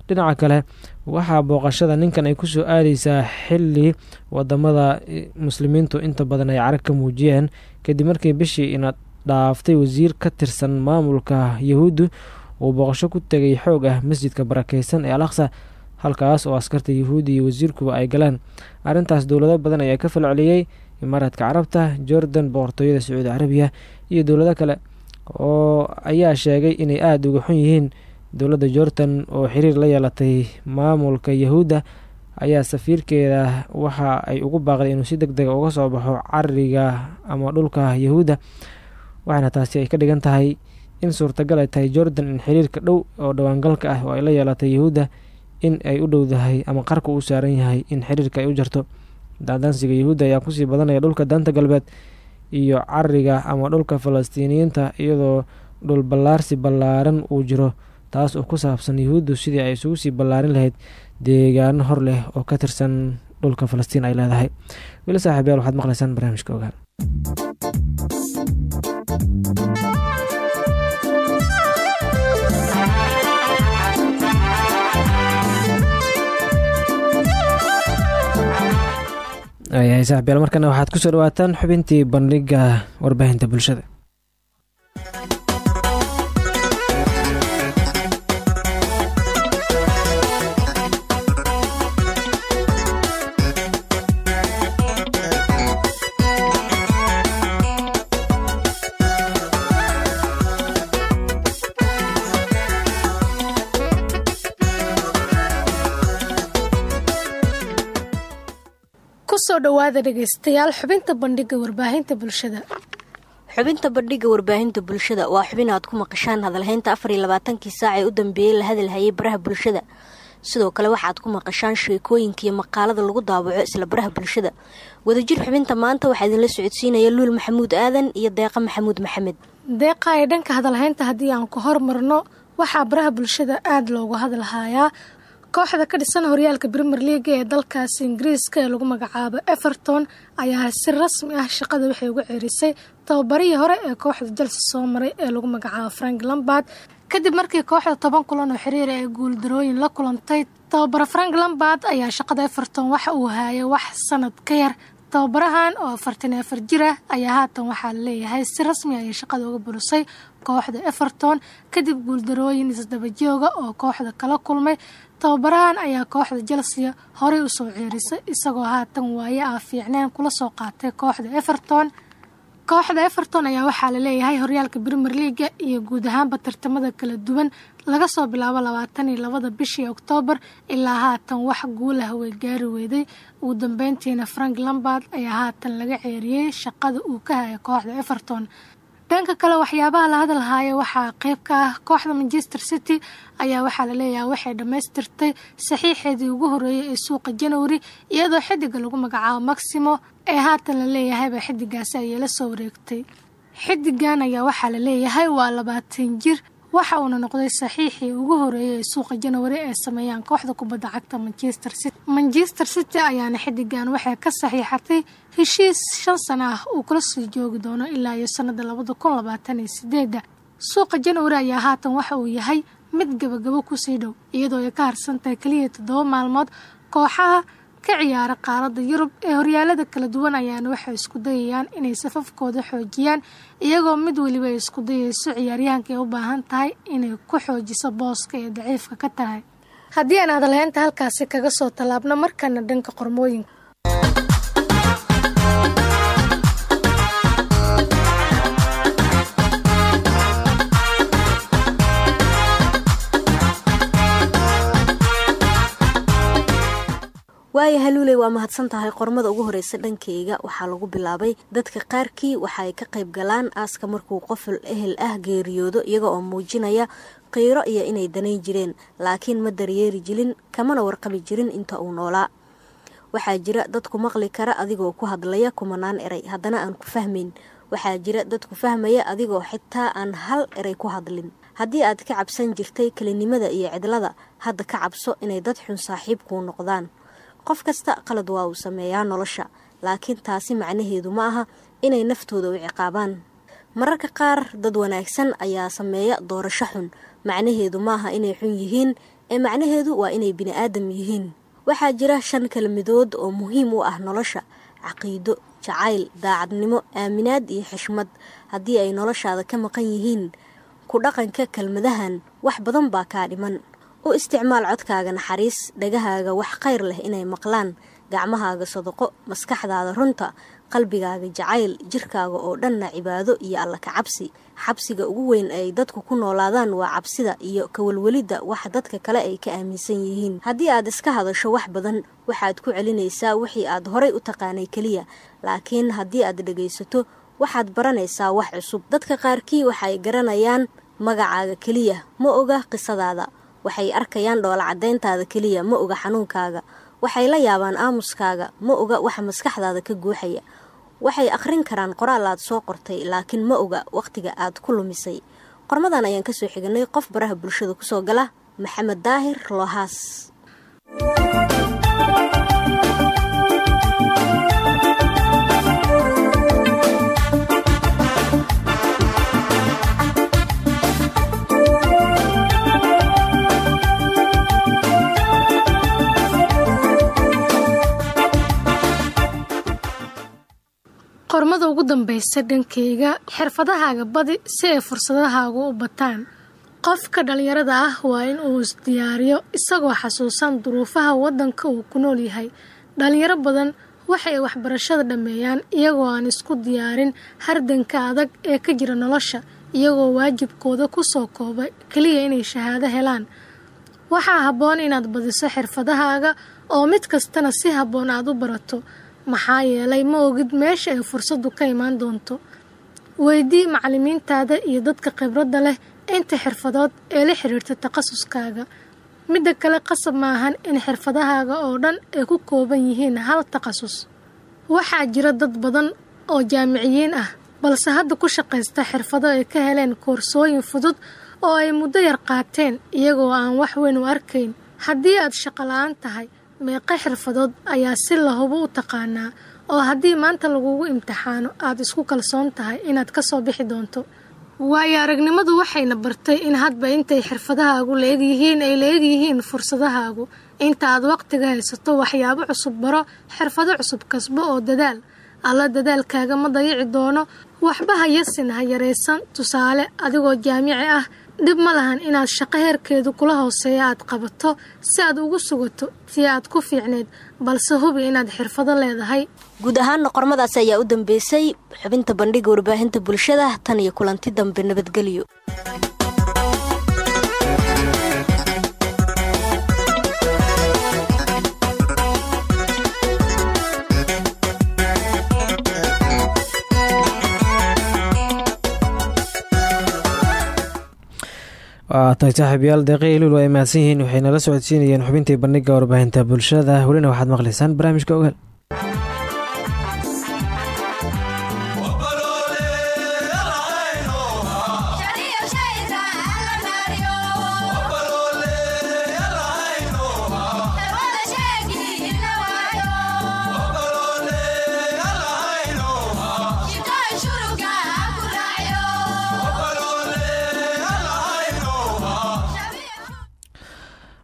dhinaca kale waxaa booqashada ninkan ay ku soo aadeysaa xili waddamada muslimiintu inta badan ay carag ka muujiyeen. Kadib markii bishii ina dhaaftay wasiir ka tirsan maamulka yahuuddu uu booqasho ku tegay xoog ah masjidka barakeysan ee al aqsa halkaas oo askarta yuhuudda iyo wasiirkuba ay galeen arrintaas dowlado badan ayaa ka falceliyey imaaraadka carabta jordan boqortooyada sacuudi carabiya iyo dowlado kale oo ayaa sheegay inay aada uga xun yihiin dowladda jordan oo xiriir la yeelatay maamulka yahuudda ayaa safiirkeeda waxa ay ugu baaqday inuu si deg dega uga soo baxo cariga ama dhulka yahuudda waxaana taasi ay ka dhigan tahay in suurtagal ay tahay jordan in xiriirka dhow oo dhawaangalka ah oo ay la yeelatay yahuudda in ay u dhowdahay ama qarka uu saaran yahay in xiriirka ay u jarto. Daandaansiga yahuudda ayaa ku sii badanaya dhulka daanta galbeed iyo cariga ama dhulka falastiiniyiinta iyadoo dhul ballaarsi ballaaran uu jiro taas oo ku saabsan yahuuddu sidii ay isugu sii ballaarin lahayd deegaano hor leh oo ka tirsan dhulka falastiin ay leedahay. Weli saaxiibyaal waxaad maqlaysaan barnaamijka ogaal. Ayahay markana waxaad ku soo dhawaataan xubintii bandhiga warbaahinta bulshada ku soo dhowaada dhegaystayaal xubinta bandhiga warbaahinta bulshada. Xubinta bandhiga warbaahinta bulshada waa xubin aad ku maqashaan hadalhaynta afar iyo labaatankii saac ee u dambeeyey la hadalhayay baraha bulshada. Sidoo kale waxaad ku maqashaan sheekooyinka iyo maqaalada lagu daawaco isla baraha bulshada. Wadajir xubinta maanta waxaa idinla socodsiinaya luul maxamuud aadan iyo deeqa maxamuud maxamed. Deeqa ee dhanka hadalhaynta haddii aan ku hormarno waxaa baraha bulshada aada loogu hadalhayaa kooxda ka dhisan horyaalka brimer leaga ee dalkaasi ingiriiska ee lagu magacaabo everton ayaa si rasmi ah shaqada waxay uga ceerisay tababarihii hore ee kooxda chelsea soo maray ee lagu magacaabo frank lambard kadib markii kooxda toban kulan oo xiriira ay guuldarooyin la kulantay tababare frank lambard ayaa shaqada everton waxa uu haayay wax sanad ka yar. Tababarahan oo afartan afar jir ah ayaa haatan waxaa la leeyahay si rasmi ayay shaqada uga burisay kooxda everton. Kadib guuldarooyin isdabajooga oo kooxda kala kulmay tababarahan ayaa kooxda chelsea horey u soo ceerisay isagoo haatan waaye ah fiicneen kula soo qaatay kooxda everton. Kooxda everton ayaa waxaa la leeyahay horyaalka brimer leaga iyo guud ahaanba tartamada kala duwan laga soo bilaabo labaatan iyo labada bishii oktoobar ilaa haatan wax guulah way gaari weyday ugu dambeyntiina frank lambard ayaa haatan laga ceeriyey shaqada uu ka haya kooxda everton dhanka kale waxyaabaha la hadalhaaya waxaa qeyb ka ah kooxda manchester city. Ayaa waxaa la leeyahay waxay dhammaystirtay saxiixeedii ugu horeeyay ee suuqa january iyadoo xidiga lagu magacaabo maximo ee haatan la leeyahayba xidigaasi ayay la soo wareegtay. Xidigan ayaa waxaa la leeyahay waa labaatan jir waxa uuna noqday saxiixii ugu horeeyay ee suuqa january ee sameeyaan kooxda kubadda cagta manchester city. Manchester city ayaana xidigan waxay ka saxiixatay heshiis shan sano ah uu kula sii joogi doono ilaa iyo sanada labada kun labaatan iyo sideeda suuqa january ayaa haatan waxa uu yahay mid gabagabo ku sii dhow iyadoo ay ka harsantahay keliya toddoba maalmood kooxaha ka ciyaara qaaradda yurub ee horyaalada kala duwan ayaana waxay isku dayayaan inay safafkooda xoojiyaan iyagoo mid weliba ay isku dayayso ciyaaryahanka ay u baahan tahay inay ku xoojiso booska ee daciifka ka tahay. Haddii aan hadalhaynta halkaasi kaga soo tallaabno markana dhanka qormooyinka waaya haluuley waa mahadsan tahay qormada ugu horeysa dhankeyga. Waxaa lagu bilaabay dadka qaarkii waxa ay ka qayb galaan aaska markuu qof ehel ah geeriyoodo iyaga oo muujinaya qiiro iyo inay danayn jireen. Laakiin ma daryeeri jirin kamana warqabi jirin inta uu noolaa. Waxaa jira dadku maqli kara adigoo ku hadlaya kumanaan eray. Haddana aan ku fahmayn waxaa jira dadku fahmaya adigoo xitaa aan hal eray ku hadlin. Haddii aad ka cabsan jirtay kelinimada iyo cidlada hadda ka cabso inay dad xun saaxiib kuu noqdaan qof kasta qalad waa uu sameeyaa nolosha laakiin taasi macnaheedu ma aha inay naftooda u ciqaabaan. Mararka qaar dad wanaagsan ayaa sameeya doorasho xun. Macnaheedu maaha inay xun yihiin ee macnaheedu waa inay bini'aadam yihiin. Waxaa jira shan kelmadood oo muhiim u ah nolosha caqiido jacayl daacadnimo aaminaad iyo xishmad. Haddii ay noloshaada ka maqan yihiin ku dhaqanka kelmadahan wax badan baa kaa dhiman u isticmaal codkaaga naxariis dhagahaaga wax khayr leh inay maqlaan gacmahaaga sadaqo maskaxdaada runta qalbigaaga jacayl jirkaaga oo dhanna cibaado iyo alla ka cabsi. Xabsiga ugu weyn ay dadku ku noolaadaan waa cabsida iyo kawalwelidda wax dadka kale ay ka aaminsan yihiin. Haddii aad iska hadasho wax badan waxaad ku celinaysaa wixii aad horay u taqaanay keliya laakiin haddii aad dhegaysato waxaad baranaysaa wax cusub. Dadka qaarkii waxay garanayaan magacaaga keliya ma oga qisadaada waxay arkayaan dhoola caddayntaada keliya ma oga xanuunkaaga. Waxay la yaabaan aamuskaaga ma oga waxa maskaxdaada ka guuxaya. Waxay akhrin karaan qoraal aad soo qortay laakiin ma oga wakhtiga aad ku lumisay. Qormadan ayaan ka soo xiganay qof baraha bulshada ku soo gala maxamed daahir loohaas qormada ugu dambaysa dhankayga xirfadahaaga badi si ay fursadahaagu u bataan. Qofka dhallinyarada ah waa in uu isdiyaariyo isagoo xasuusan duruufaha waddanka uu ku nool yahay. Dhallinyaro badan waxay waxbarashada dhammeeyaan iyagoo aan isku diyaarin hardanka adag ee ka jira nolosha iyagoo waajibkooda ku soo koobay keliya inay shahaado helaan. Waxaa habboon inaad badiso xirfadahaaga oo mid kastana si habboon aad u barato maxaa yeelay ma ogid meesha ay fursaddu ka imaan doonto. Weydii macallimiintaada iyo dadka khibradda leh inta xirfadood ee la xiriirta takhasuskaaga midda kale qasab maahan in xirfadahaaga oo dhan ay ku kooban yihiin hal takhasus. Waxaa jira dad badan oo jaamiciyiin ah balse hadda ku shaqaysta xirfado ay ka heleen koorsooyin fudud oo ay muddo yar qaateen iyagoo aan wax weyn u arkayn. Haddii aad shaqola-aan tahay meeqa xirfadood ayaa si lahubo u taqaanaa oo haddii maanta lagugu imtixaano aad isku kalsoon tahay inaad ka soo bixi doonto. Waayo aragnimadu waxayna bartay in hadba intay xirfadahaagu laegyihiin ay laegyihiin fursadahaagu. Inta aad waqtiga haysato waxyaabo cusub baro xirfado cusub kasbo oo dadaal. Alla dadaalkaaga ma dayici doono. Waxba ha yasin ha yaraysan. Tusaale adigoo jaamici ah dhib ma lahan inaad shaqo heerkeedu kula hooseeya aad qabato si aad ugu sugato tii aad ku fiicneed balse hubi inaad xirfado leedahay. Guud ahaanna qormadaas ayaa u dambeysay xubinta bandhiga warbaahinta bulshada tan iyo kulanti dambe nabadgelyo waa tahay saaxiibayaal deeqi ilul ay mahadsan yihiin waxay nala socodsiinayeen xubintii bandhiga warbaahinta bulshada. Welina waxaad maqlaysaan barnaamijka ogaal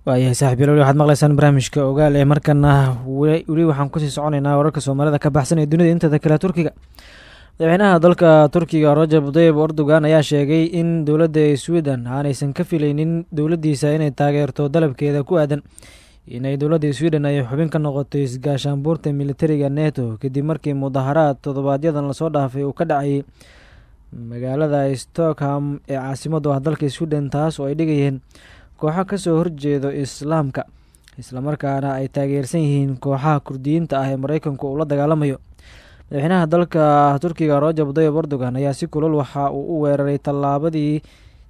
waayahay saaxiibyal weli waxaad maqlaysaan barnaamijka ogaal ee markana weli waxaan ku sii soconaynaa wararka soomaalida ka baxsan ee dunida inteeda kale turkiga. Madaxweynaha dalka turkiga rajab dayib erdogan ayaa sheegay in dowladda sweden aanaysan ka filaynin dowladdiisa inay taageerto dalabkeeda ku aadan. Inay dowladda sweden ay xubin ka noqoto isgaashaanbuurta militariga neto kadib markii mudaharaad todobaadyadan la soo dhaafay uu ka dhacayay magaalada stockholm ee caasimadu ah dalka sweden taas oo ay dhigayeen kooxo ka soo horjeedo islaamka islamarkaana ay taageersan yihiin kooxaha kurdiyiinta ah ee mareykanku uu la dagaalamayo. Madaxweynaha dalka turkiga rajab dayib erdogan ayaa si kulol waxa uu u weeraray tallaabadii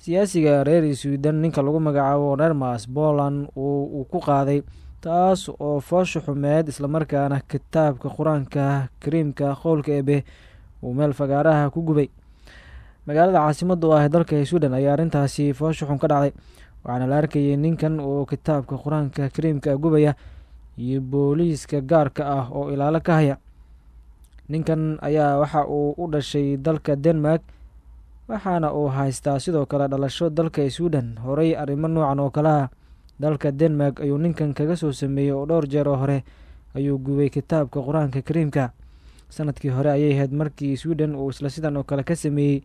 siyaasiga reer sweden ninka lagu magacaabo nermas poland uu ku qaaday taas oo foosha xumeed islamarkaana kitaabka qur'aanka kariimka qowlka ebe uu meel fagaaraha ku gubay. Magaalada caasimada u ah dalka sweden ayaa arrintaasi foosha xun ka dhacday waxaana la arkayay ninkan oo kitaabka qur'aanka kariimka gubaya iyo booliiska gaarka ah oo ilaalo ka haya. Ninkan ayaa waxa uu u dhashay dalka denmark waxaana uu haystaa sidoo kale dhalasho dalka sweden. Horey arrimo noocan oo kale ah. Dalka denmark ayuu ninkan kaga soo sameeyey oo dhowr jeer oo hore ayuu gubay kitaabka qur'aanka kariimka. Sanadkii hore ayay ahayd markii sweden uu isla sidan oo kale ka sameeyey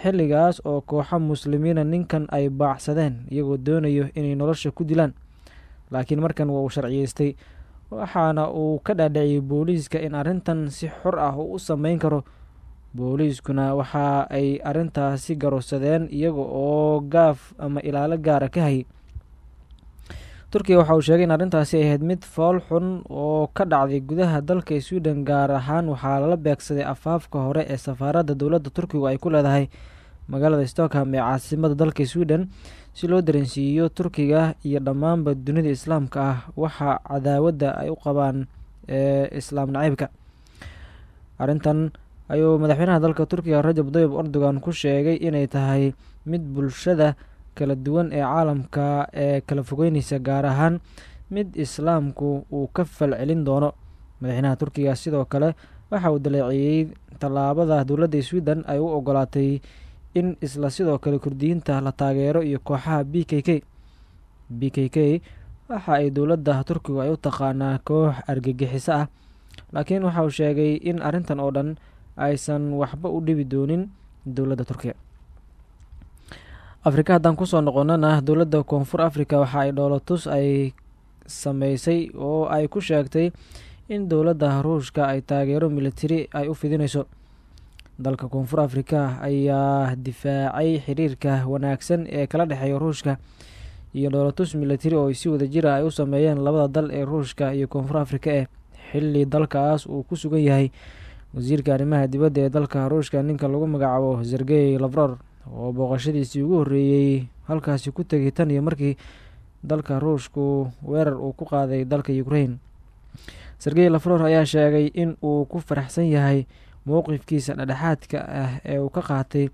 xilligaas oo kooxo muslimiina ninkan ay baacsadeen iyagoo doonayo inay nolosha ku dilaan. Laakiin markan waa uu sharciyeystay waxaana uu ka dhaadhiciyey booliiska in arrintan si xor ah uu u sameyn karo. Booliiskuna waxa ay arrintaasi garowsadeen iyaga oo gaaf ama ilaalo gaara ka hayay turkiya waxa uu sheegay in arrintaasi ay ahayd mid fool xun oo ka dhacday gudaha dalka sweden gaar ahaan waxaa lala beegsaday afaafka hore ee safaaradda dowladda turkigu ay ku leedahay. Magaalada stockholm ee caasimada dalka sweden si loo dareensiiyo turkiga iyo dhammaanba dunida islaamka ah waxa cadaawadda ay u qabaan ee islaam naciibka arrintan ayuu madaxweynaha dalka turkiga rajab dayib erdogan ku sheegay inay tahay mid bulshada kala duwan ee caalamka ee kala fogeyneysa gaar ahaan mid islaamku uu ka falcelin doono. Madaxweynaha turkiga sidoo kale waxa uu daleeceeyey tallaabada dowladda sweden ay u ogolaatay in isla sidoo kale kurdiyiinta la taageero iyo kooxaha b k k. B k k waxa ay dowladda turkigu ay u taqaanaa koox argagixiso ah laakiin waxa uu sheegay in arrintan oo dhan aysan waxba u dhibi doonin dowladda turkiga afrika haddaan ku soo noqonana dowladda koonfur africa waxa ay dhoolotus ay sameysay oo ay ku sheegtay in dowladda ruushka ay taageero militari ay u fidineyso dalka koonfur afrika ayaa difaacay xiriirka wanaagsan ee kala dhexeeya ruushka iyo dhoolotus militari oo si wada jira ay u sameeyeen labada dal ee ruushka iyo koonfur afrika eh xilli dalkaas uu ku sugan yahay. Wasiirka arrimaha dibadda ee dalka ruushka ninka lagu magacaabo sergey lavror oo booqashadiisii ugu horreeyey halkaasi ku tegay tan iyo markii dalka ruushku weerar uu ku qaaday dalka ukraine. Sergey lavror ayaa sheegay in uu ku faraxsan yahay mowqifkiisa dhexdhexaadka ah ee uu ka qaatay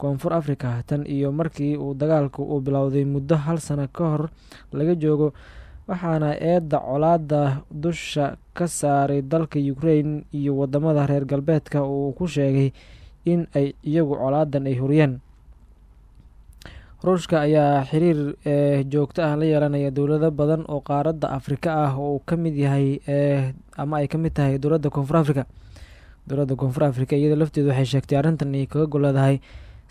koonfur africa tan iyo markii uu dagaalku uu bilowday muddo hal sano ka hor laga joogo waxaana eedda colaada dusha ka saaray dalka ukraine iyo waddamada reer galbeedka uu ku sheegay in ay iyagu colaadan ay horiyeen ruushka ayaa xiriir ee joogto ah la yeelanaya dowlado badan oo qaaradda afrika ah oo uu ka mid yahay ee ama ay ka mid tahay dowladda koonfur africa dowladda koonfur africa iyadoo lafteedu waxay sheegtay arrintan ay kaga golleedahay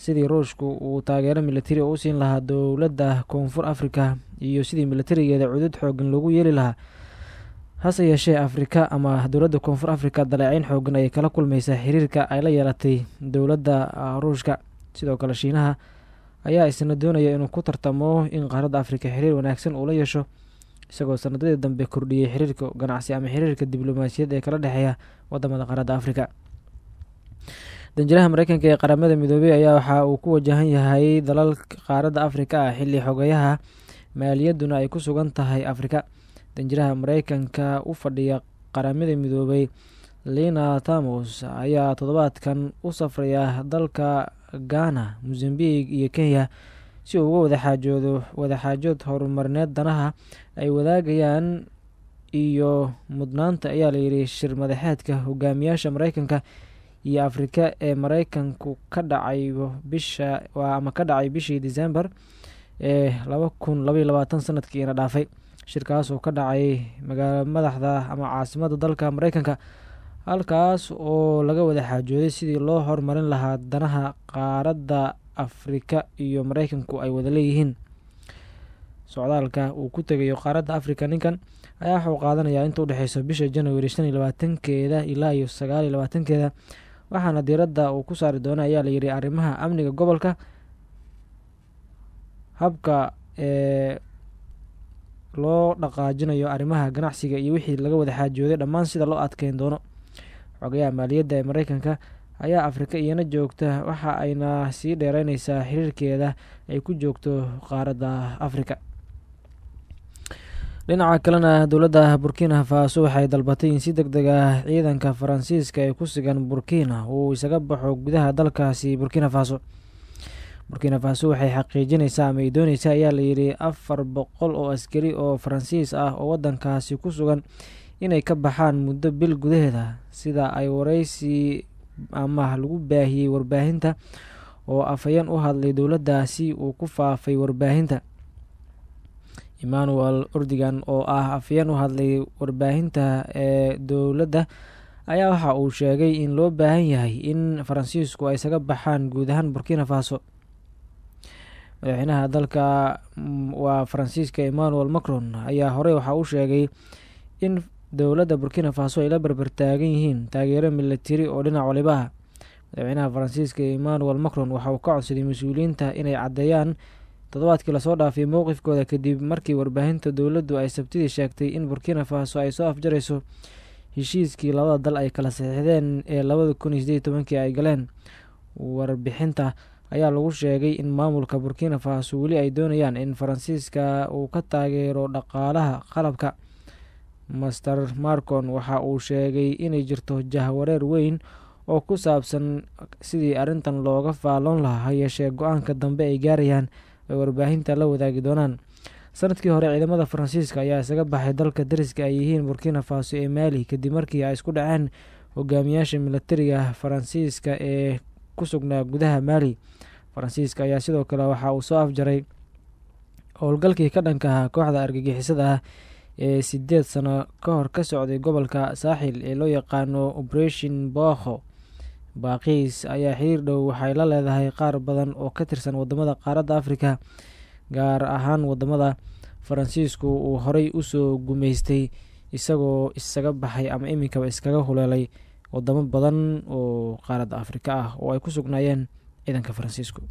sidii ruushku uu taageero militari oo u siin lahaa dowladda koonfur africa iyo sidii militarigeeda cudud xoogan loogu yeeli lahaa hase yeeshee afrika ama dowladda koonfur africa daleeceyn xoogan ayay kala kulmaysaa xiriirka ay la yeelatay dowladda ruushka. Sidoo kale shiinaha ayaa isna doonaya inuu ku tartamo in qaaradda afrika xiriir wanaagsan uu yeesho isagoo sanadadii dambe kordhiyey xiriirka ganacsi ama xiriirka diblomaasiyad ee kala dhexeeya waddamada qaaradda afrika. Danjiraha mareykanka ee qaramada midoobey ayaa waxa uu ku wajahan yahay dalal qaaradda afrika ah xilli xogayaha maaliyadduna ay ku sugan tahay afrika danjiraha mareykanka u fadhiya qaramada midoobey lina tamos ayaa toddobaadkan u safraya dalka ghana mozambique iyo kenya si uu uga wadaxaajoodo wadaxaajood horumarineed danaha ay wadaagayaan iyo mudnaanta ayaa layidhi shir madaxeedka hogaamiyaasha mareykanka iyo afrika ee mareykanku ka dhacay bisha ama ka dhacay bishii december ee laba kun sanadkiina dhaafay shirkaas oo ka dhacay magaala madaxda ama caasimada dalka mareykanka halkaas oo laga wada xaajooday sidii loo horumarin lahaa danaha qaaradda afrika iyo mareykanku ay wada leeyihiin. Socdaalka uu ku tegayo qaaradda afrika ninkan ayaa waxuu qaadanayaa inta udhexeysa bisha january shan iyo labaatankeeda ilaa iyo sagaal iyo labaatankeeda waxaana diiradda uu ku saari doona ayaa layidhi arrimaha amniga gobolka habka ee loo dhaqaajinayo arrimaha ganacsiga iyo wixii laga wada xaajooday dhammaan sida loo adkeyn doono. Xogayaha maaliyadda ee mareykanka ayaa afrika iyana joogta. Waxa ayna sii dheereyneysaa xiriirkeeda ay ku joogto qaaradda afrika. Dhinaca kalena dowladda burkina faso waxay dalbatay in si deg deg ah ciidanka faransiiska ee ku sugan burkina uu isaga baxo gudaha dalkaasi burkina faso burkina faso waxay xaqiijineysaa ama ay dooneysaa ayaa layidhi afar boqol oo askari oo faransiis ah oo wadankaasi ku sugan inay ka baxaan muddo bil gudaheeda sida ay wareysi ama lagu baahiyey warbaahinta oo afhayeen u hadlay dowladdaasi uu ku faafay warbaahinta. Emmanuel ordigan oo ah afhayeen u hadlay warbaahinta ee dowladda ayaa waxa uu sheegay in loo baahan yahay in faransiisku ay isaga baxaan guud ahaan burkina faso madaxweynaha dalka waa faransiiska emmanuel macron. Ayaa horey waxa uu sheegay in dowladda burkina faso ay la berbertaagan yihiin taageero milatari oo dhinac waliba ah madaxweynaha faransiiska emmanuel macron waxa uu ka codsaday mas'uuliyiinta inay caddeeyaan toddobaadkii la soo dhaafay mowqifkooda kadib markii warbaahinta dowladdu ay sabtidii sheegtay in burkina faso ay soo afjarayso heshiiskii labada dal ay kala saxiixdeen ee labada kun iyo sideed tobankii ay galeen. Warbixinta ayaa lagu sheegay in maamulka burkina faso weli ay doonayaan in faransiiska uu ka taageero dhaqaalaha qalabka. Master marcon waxa uu sheegay inay jirto jahwareer weyn oo ku saabsan sidii arrintan looga faalloon lahaa ha yeeshee go'aanka dambe ay gaarayaan ay warbaahinta la wadaagi doonaan. Sanadkii hore ciidamada faransiiska ayaa isaga baxay dalka dariska ay yihiin burkina faso ee maali kadib markii ay isku dhaceen hogaamiyaasha milatariga faransiiska ee ku sugnaa gudaha maali faransiiska ayaa sidoo kale waxa uu soo afjaray howlgalkii ka dhanka ahaa kooxda argagixisada ah ee sideed sano ka hor ka socday gobolka saaxil ee loo yaqaano operation bookho baaqiis ayaa xiriir dhow waxay la leedahay qaar badan oo ka tirsan waddamada qaaradda afrika gaar ahaan waddamada faransiisku uu horey u soo gumaystay isagoo isaga baxay ama iminkaba iskaga huleelay wadamo badan oo qaaradda afrika ah oo ay ku sugnaayeen ciidanka faransiisku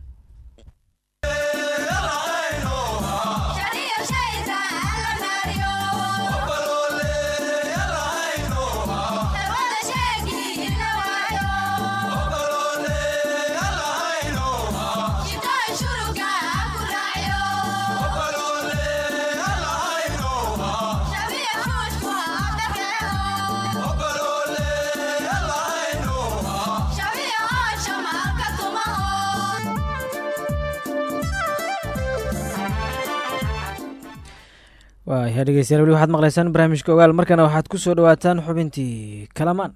waaya dhegeystayaal weli waxaad maqlaysaan barnaamijka ogaal. Markana waxaad ku soo dhawaataan xubintii kalamaan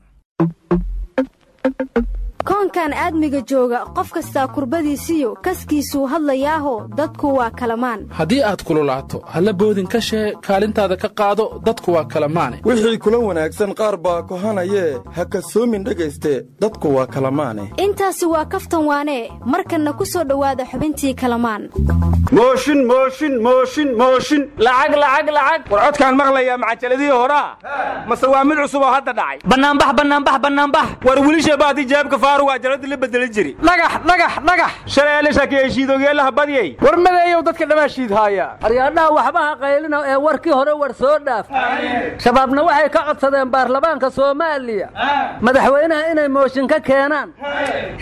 koonkan aadmiga jooga qof kastaa kurbadiisiyo kaskiisuu hadlayaaho dadku waa kalamaan. Haddii aad kululaato halla boodin ka shee kaalintaada ka qaado dadku waa kalamaane. Wixii kula wanaagsan qaar baa kohanayee ha kasoomin dhegayste dadku waa kalamaane. Intaasi waa kaftan waanee markanna ku soo dhowaada xubintii kalamaan. Mooshin mooshin mooshin mooshin. Lacag lacag lacag. War codkaan maqlayaa macajaladihii horaa. Mase waa mid cusub oo hadda dhacay. Bannaanbax bannaanbax bannaanbax war wilisha baadi jaabka faaru waa jalada la bedeli jiri. Dhagax dhagax dhagax shalay la shakiya shiidogeelaha badyay war madeeyow dadka dhamaa shiid haaya. Aryaadhaha waxbaha qaylina ee warkii hore war soo dhaaf. Shabaabna waxay ka codsadeen baarlamaanka soomaaliya. Madaxweynaha inay mooshin ka keenaan.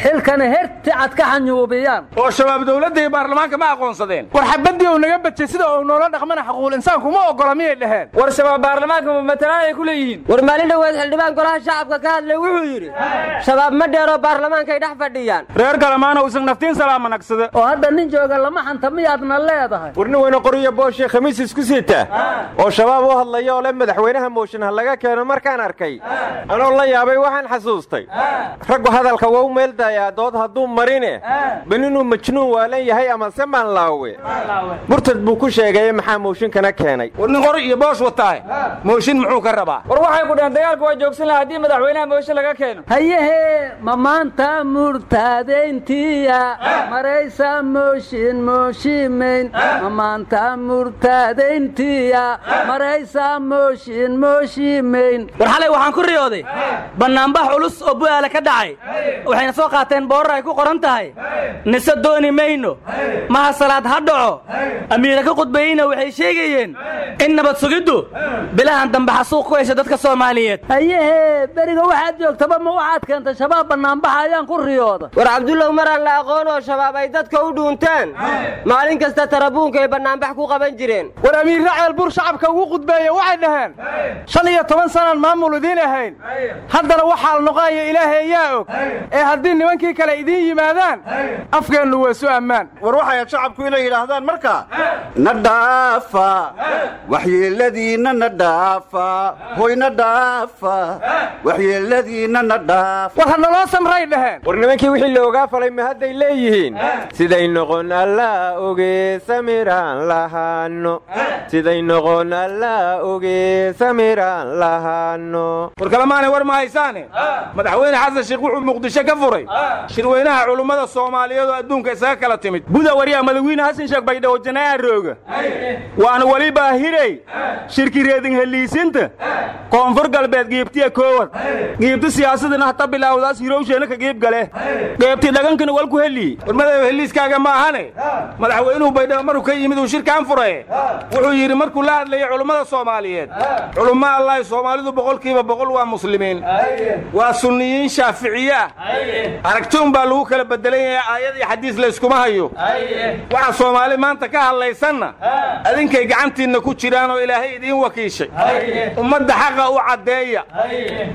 Xilkana herti cad ka xanyuubiyaan oo shabaab dowladda iyo baarlamaanka ma aqoonsadeen. War xabadii uu naga bajay sida uu noola dhaqmana xaquul insaanku ma ogola miyay dhaheen. War shabaab baarlamaanka matalaan ay ku leeyihiin? War maalin dhoweed xildhibaan golaha shacabka ka hadlay wuxuu yidhi shabaab ma dheero baarlamaankay dhex fadhiyaan. Reer kalamaana usan naftiin salaama nagsada oo hadda nin jooga lama xanta miyaadna leedahay? War nin weyne qoriyo booshe khamiis isku sita oo shabaab u hadlaya oo le madaxweynaha mooshin ha laga keeno markaan arkay. Anoo la yaabay waxaan xasuustay. Raggu hadalka waa u meeldayaa dood hadduu marine. Bal inuu majnuun waalan yahay amase maanlaawe. Murtad buu ku sheegay maxaa mooshinkana keenay. War nin qori iyo boosh wataahe mooshin muxuu ka rabaa? War waxay ku dhaheen dagaalku waa joogsan laha haddii madaxweynaha mooshin laga keeno. Hayehe ma maanta murtaadayntiya maraysa mooshin mooshimayn ma maanta murtaadayntiya maraysa mooshin mooshimayn war xalay waxaan ku riyooday. Bannaanbax culus oo bu'aala ka dhacay. Waxayna soo qaateen boorar ay ku qoran tahay. Nise dooni mayno. Maha salaad ha dhaco. Amiira ka khudbayeyna waxay sheegayeen in nabad sugiddu bilahan dambe xasuuq ku hesha dadka soomaaliyeed. Hayehe beriga waxaad joogtaba ma waxaad keentay shabaab bannaanbaxa ayaan ku riyooda war cabdullow maraan la aqoon oo shabaab ay dadka u dhuuntaan maalin kasta tarabuunka ay bannaanbax ku qaban jireen. War amiirra ceelbuur shacabka ugu khudbeeye waxay dhaheen shan iyo toban sanaan maamul idiin ahayn. Haddana waxaa la noqonaya ilaahay yaa og. Ee haddii nimankii kale idiin yimaadaan afkeennu waa su ammaan. War waxay shacabku inay yidhaahdaan markaa na dhaafa waxyeeladiinna na dhaafa hoyna dhaafa waxyeeladiinna na dhaaf samray dhaheen war nimankii wixii la ogaa falay ma hadday leeyihiin? Siday noqon allaa oge samiraan lahaano siday noqon allaa oge samiraan lahaano war kalamaanay war ma haysaane? Madaxweyne xasan sheekh wuxuu muqdisho ka furay. Shirweynaha culummada soomaaliyeed oo adduunka isaga kala timid. Buda waryaa madaxweyne xasan sheekh baydhabo janaa rooga. Waana welibaa hirey shirki reedin heliisinta koonfur galbeed giibtiya koowad giibti siyaasadina hata bilaawdaas hirowsheena ka giib gale. Geebti dhagankana walku heliyi war madaxw heliiskaaga ma ahane? Madaxweynuhu baydhabo markuu ka yimid uu shirkaan furaye. Wuxuu yidhi markuu la hadlayay culummada soomaaliyeed culummo allahi soomaalidu boqolkiiba boqol waa muslimiin. Waa sunniyiin shaaficiye ah aragtiun baa lagu kala bedelan yahay aayad iyo xadiis layskuma hayo. Waxa soomaali maanta ka hadlaysanna adinkay gacantiinna ku jiraan oo ilaahay idiin wakiishay. Ummadda xaqa u caddeeya.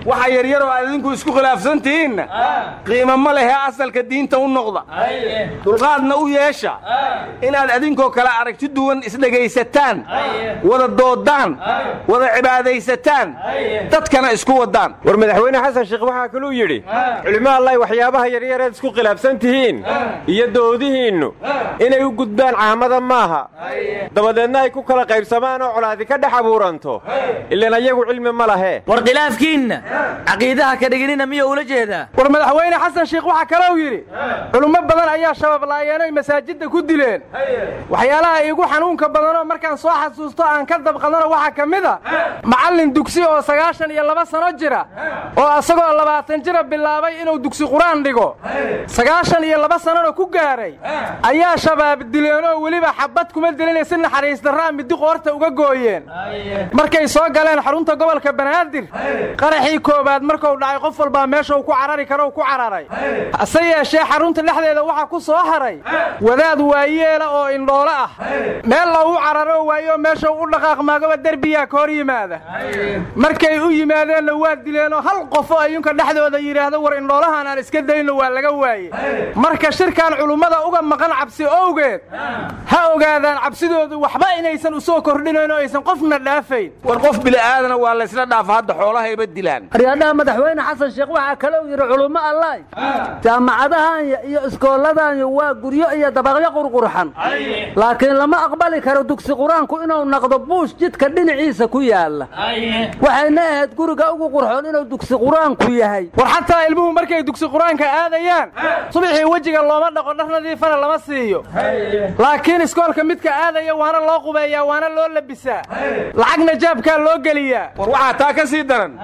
Waxa yaryar oo aad idinku isku khilaafsan tihiinna qiimo ma lehe asalka diinta u noqda. Dulqaadna u yeesha. Inaad adinkoo kale aragti duwan isdhegaysataan. Wada doodaan wada cibaadaysataan dadkana isku wadaan war madaxweyne xasan sheekh waxaa kaluu yidhi culimo allahi waxyaabaha yaryareed isku khilaafsan tihiin iyo doodihiinnu. Inay u gudbaan caamada maaha. Dabadeedna ay ku kala qaybsamaan oo colaadi ka dhex abuuranto. Ilan ayagu cilmi ma lahee war khilaafkiinna caqiidaha ka dhiginina miyuu ula jeedaa? War madaxweyne xasan sheekh waxaa kalou yidhi culummo badan ayaa shabaab la'ayeenoy masaajidda ku dileen. Waxyaalaha iigu xanuunka badanoo markaan soo xasuusto aan ka dabqadano waxaa ka mid a macallin dugsi oo sagaashan iyo laba sano jira oo asagoo labaatan jira bilaabay inuu dugsi qur'aan dhigo. Sagaashan iyo laba sannona ku gaaray ayaa shabaab dileenoo weliba xabad kuma dilinay si naxariis darraa midi qoorta uga gooyeen. Markay soo galeen xarunta gobolka banaadir qaraxii koowaad markuu dhacay qof walbaa meeshuu ku carari karo ku cararay. Hase yeeshee xarunta dhexdeeda waxaa ku soo haray. Wadaad waayeela oo indhoolo ah. Meel loogu cararo waayo meeshuu u dhaqaaqmaagaba derbiyaa ka hor yimaada. Markay u yimaadeenna waa dileenoo hal qofo ayunka dhexdooda yidhaahdo war indhoolahan aan iska dayno waa laga waaye marka shirkan culummada uga maqan cabsi owgeed ha ogaadaan cabsidoodu waxba inaysan u soo kordhinayn oo aysan qofna dhaafayn. War qof bili'aadana waa laysla dhaafa hadda xoolahayba dilaan. Aryaadhaha madaxweyne xasan sheekh waxaa kalou yidhi culummo allaay jaamacadahan iyo iskoolladaan waa guryo iyo dabaqyo qurqurxan. Laakiin lama aqbali karo dugsi qur'aanku inuu naqdo buush jidka dhinaciisa ku yaalla. Waxayna ahayd guriga ugu qurxoon inuu dugsi qur'aanku yahay. War xataa ilmuhu markay dugsi qur'aanka aadayaan subaxii wejiga looma dhaqo dhar nadiifana lama siiyo. Laakiin iskoolka midka aadaya waana loo qubeeyaa waana loo labisaa. Lacagna jaabkaa loo geliyaa. War waxaa taa ka sii daran.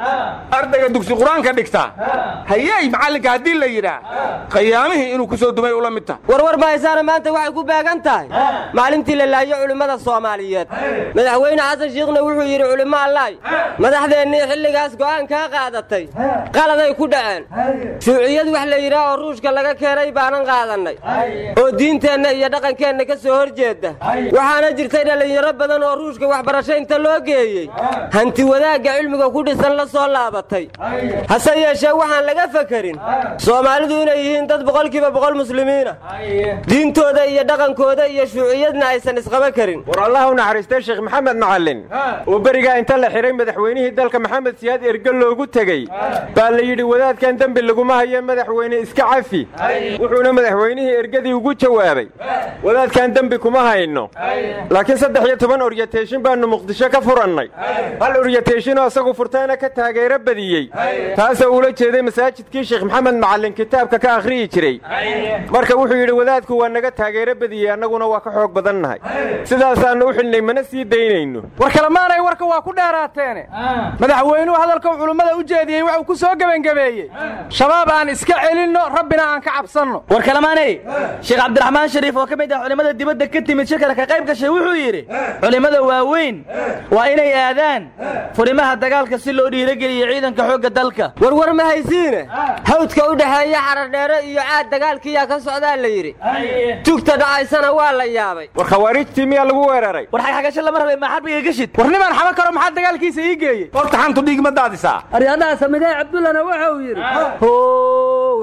Ardayga dugsi qur'aanka dhigta. Hayey macallinka haddii la yidhaa qayaamihii inuu ku soo dumay ula mid tahay. Warwar mahaysaana maanta waxay ku beegan tahay. Maalintii la laayo culimmada soomaaliyeed. Madaxweyne xasan shiikhna wuxuu yidhi culimmo allaay madaxdeennii xilligaas go'aan kaa qaadatay. Qaladay ku dhaceen. Shuuciyad wax la yidhaah oo ruushka laga keenay baanan qaadannay oo diinteenna iyo dhaqankeenna ka soo hor jeedda waxaana jirtay dhallinyaro badan oo ruushka waxbarasho inta loo geeyey. Hanti wadaagga cilmiga ku dhisan la soo laabatay. Hase yeeshee waxaan laga fakarin soomaalidu inay yihiin dad boqolkiiba boqol muslimiina. Diintooda iyo dhaqankooda iyo shuuciyadna aysan isqaba karin. War allah u naxariistay sheekh maxamed macallin. Oo berigaa inta la xidhay madaxweynihii dalka maxamed siyaad erge loogu tegey. Baa la yidhi wadaadkan dembi laguma hayo madaxweyne iska cafi. Wuxuuna madaxweynihii ergadii ugu jawaabay. Wadaadkan dembi kuma hayno. Laakiin saddex iyo toban oryateeshin baannu muqdisho ka furannay. Hal oryateeshinoo isagu furtayna ka taageero badiyey. Taasoo ula jeeday masaajidkii sheekh maxamed macallin kitaabka ka akhriyi jiray. Marka wuxuu yidhi wadaadku waa naga taageero badiyey annaguna waa ka xoog badannahay. Sidaasaannu u xidhnay mana sii daynayno. War kalemaanay warka waa ku dheeraateene madaxweynuhu hadalkau culummada u jeediyey waxuu ku soo gebangebeeyey shabaab aan iska celinno rabbina aan ka cabsanno. War kalamaaney sheekh cabdiraxmaan shariif oo ka mid ah culimmada dibadda ka timid shirkana ka qayb gashay wuxuu yidhi culimmada waaweyn waa inay aadaan furimaha dagaalka si loo dhiirogeliyo ciidanka xoogga dalka. Warwar ma haysiine hawdka u dhexeeya xaradheere iyo caad dagaalkiyaa ka socdaa la yidhi. Tugta dhacaysana waa la yaabay. War khawaarijtii miyaa lagu weeraray? War xagxagasho lama rabay maa xarbiga geshid? War nimaan xaba karo maxaa dagaalkiisa ii geeyey? Horta xantu dhiig ma daadisaa. Aryaadhaha samigay cabdullana waxa uu yidhi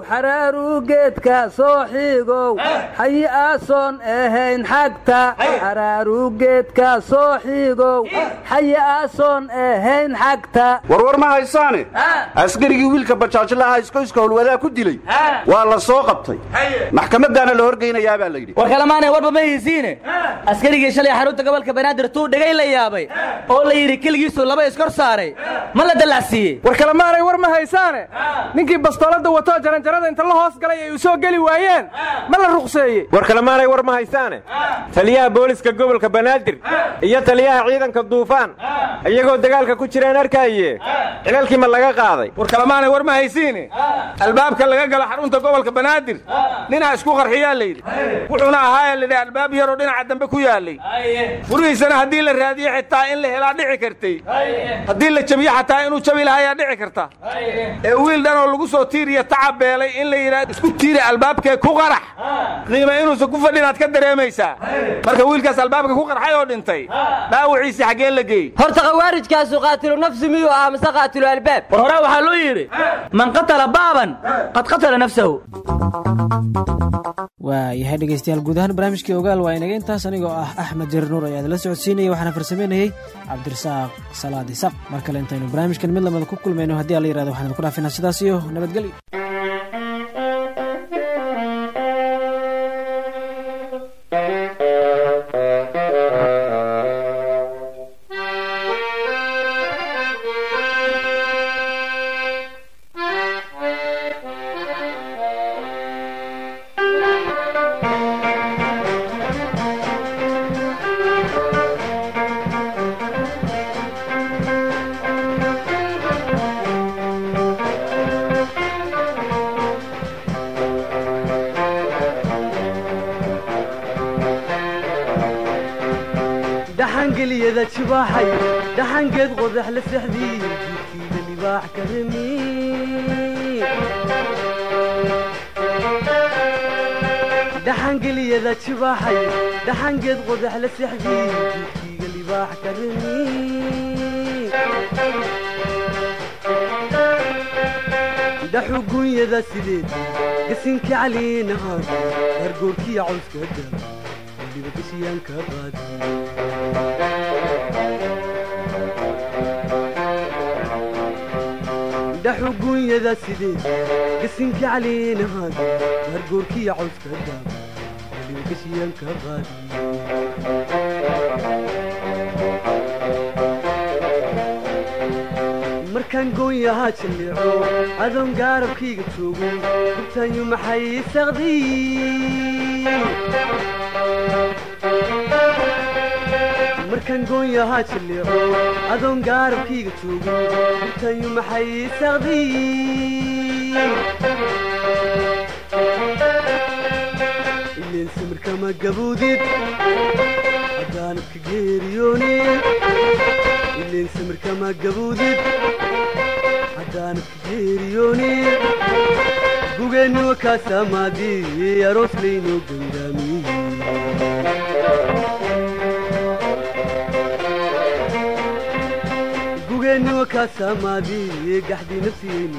how xaraaruu geedka soo xiigow. Xayi aasoon ahayn xagta. Xaraaruu geedka soo xiigow. Xayi aasoon ahayn xagta. Warwar ma haysaane? Askarigii wiilka bajaajlaha iskoyska howlwadaa ku dilay. Waa la soo qabtay. Maxkamadaana la horgeynayaa baa la yidhi. War kalemaanay warba ma haysiine? Askarigii shalay xarunta gobolka banaadir tuu dhegay la yaabay. Oo la yidhi keligiisuu laba iskor saaray. Ma la dallacsiiyey? War kalemaanay war ma haysaane? Ninkii bastoolada watoo jaranjarada inta la hoos galay ay u soo geli waayeen. Ma la ruqseeyey. War kalemaanay war ma haysaane. Taliyaha booliska gobolka banaadir iyo taliyaha ciidanka duufaan iyagoo dagaalka ku jiraan arkaaye. Cilalkii ma laga qaaday. War kalemaanay war ma haysiine. Albaabka laga galo xarunta gobolka banaadir ninaa isku qarxiyaa la yidhi. Wuxuuna ahaa lidhi albaab yaroo dhinaca dambe ku yaallay. Furihiisana haddii la raadiyo xitaa in la helaa dhici kartay. Haddii la jabiyo xataa inuu jabi lahayaa dhici karta. Ee wiil dhanoo lagu soo tiiriya tacabeelay in la yidhaha isku tiiri albaabkee ku qarax. Qiima inuusan ku fadhinaad ka dareemaysaa marka wiilkaas albaabka ku qarxay oo dhintay dhaawiciisii xaggee la geeyey. Horta khawaarijkaasu qaatilu nafsi miyuu ahaa mise qaatilu albaab? War horaa waxaa loo yidhi man qatala baaban qad qatala nafsahu. Waayahay dhegaystayaal guud ahaan barnaamijkii ogaal waa inaga intaas anigoo ah axmed jir nuur ayaad la socodsiinaya waxaana farsamaynayey cabdirasaaq salaad isaq mar kale intaynu barnaamijkan mid lamada ku kulmayno haddii alla yiraahdo waxaan idinku dhaafinaa sidaas iyo nabadgelyo qodax la sexdii jidkiida libaax ka remi dhaxangeliyada jibaaxay dhaxangeed qodax la sexdii jidkiiga libaax ka remi dhaxugunyada sideed gasinka caliinahaad gargoorkiya cawska daba waliba gashiyaanka qaadi dhaxugunyada sideed gasinka caliinahaad gargoorkiya cawska daba waliba gashiyaanka qaadi markaan goonyahaa jalleeco adoon gaarabkayga joogo gubtaanyu maxay saqdiy markaan goonyahaa jalleeco adoon gaarabkayga joogo gubtaanyu maxay saqdiy ileen samirkama gaboodid haddaanad ka geeriyoonid ileen samirkama gaboodid haddaanad ka geeriyoonid gugeenniwa kaasamaadii aroos laynoo gangaamiyey gugeenniwa kaasamaadii gaxdii nafsiyeynu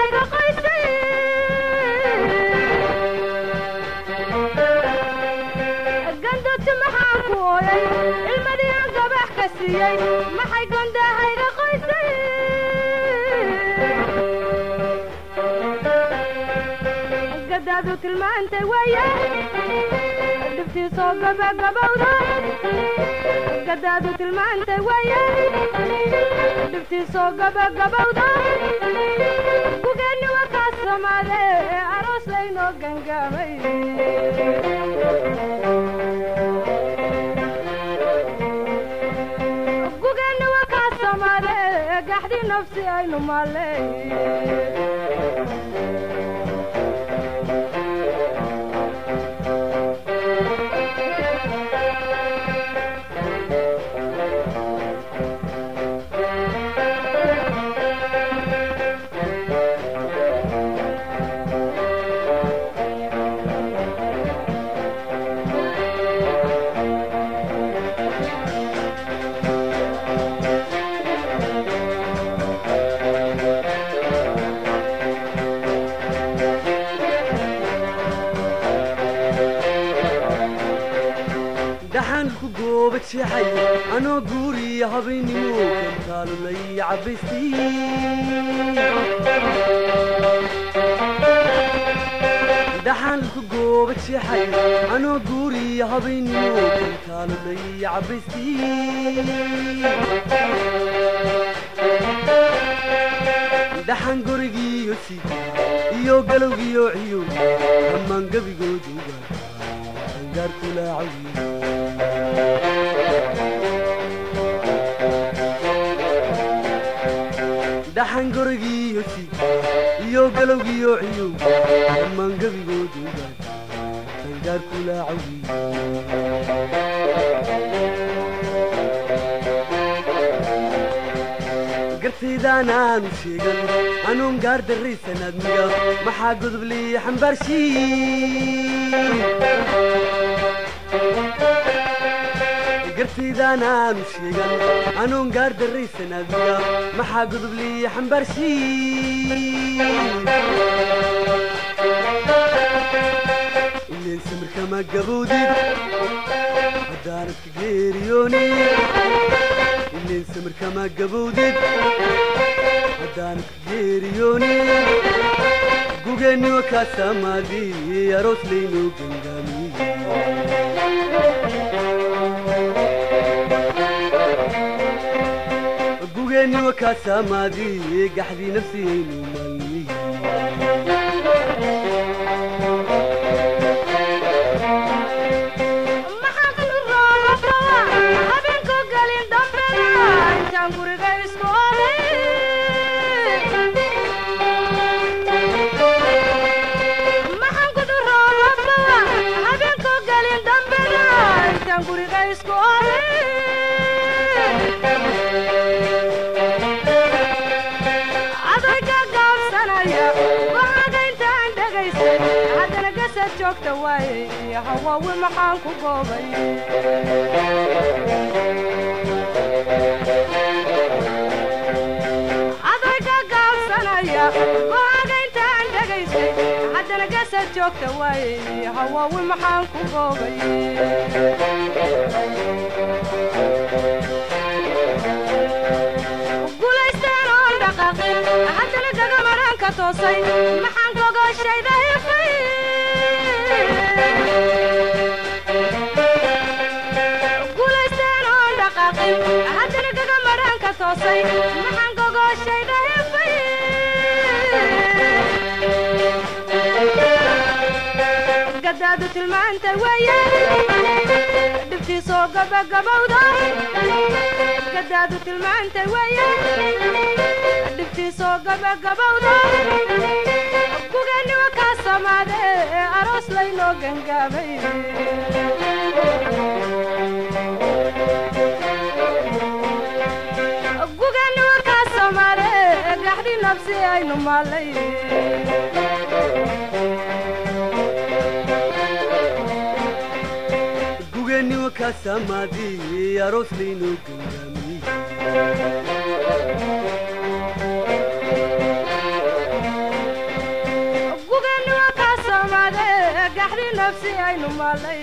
tilmaantay waye dhibtii soo gabagabowda gadaadu tilmaantay waye dhibtii soo gabagabowda gugeenni waa kaa samaade ee aroos laynoo gangaamay nafsi aynu maaley jeexay anoo guuriya habaynimo kantaalulay cabaystii dhaxan gurigiiyo sid iyo galowgiyo ciyow dhammaan gebigooduga angaarkulaacawi dhaxan gurigiiyo sid iyo galowgiyo ciyow dhammaan gebigooduga angaarkulaacawi gartaydaan aanu sheegan anuun gaar darraysan admiga maxaa godoblii xambaarshiin gartaydaan aanu sheegan anuun gaar darraysan admiga maxaa godoblii xambaarshiin ileen samirkama gabowdid haddaanad ka geeriyoonin ileen samirkama gabowdid haddaanad ka geeriyoonin gugeenniwa kaa saamaadii aroos laynoo gangaamiye gugeenniwa kaa saamaadii gaxdii nafsiyaynu adayga gaabsanaya waxaaga intaan dhegaysay haddana gasad joogta waaye hawaawi maxaan ku goobay gulaysteen oon dhaqaaqin haddana gagamadhaan ka toosay maxaan gogoshayda gadaadu tilmaantay weeye dhibtiisoo gabagabowda gadaadu tilmaantay weeye dhibtiisoo gabagabowda gugeenniwa kaa samaade aroos laynoo gangaamay gugeenniwa saamaadii aroos laynoo gangaamiye nafsi aynu maalay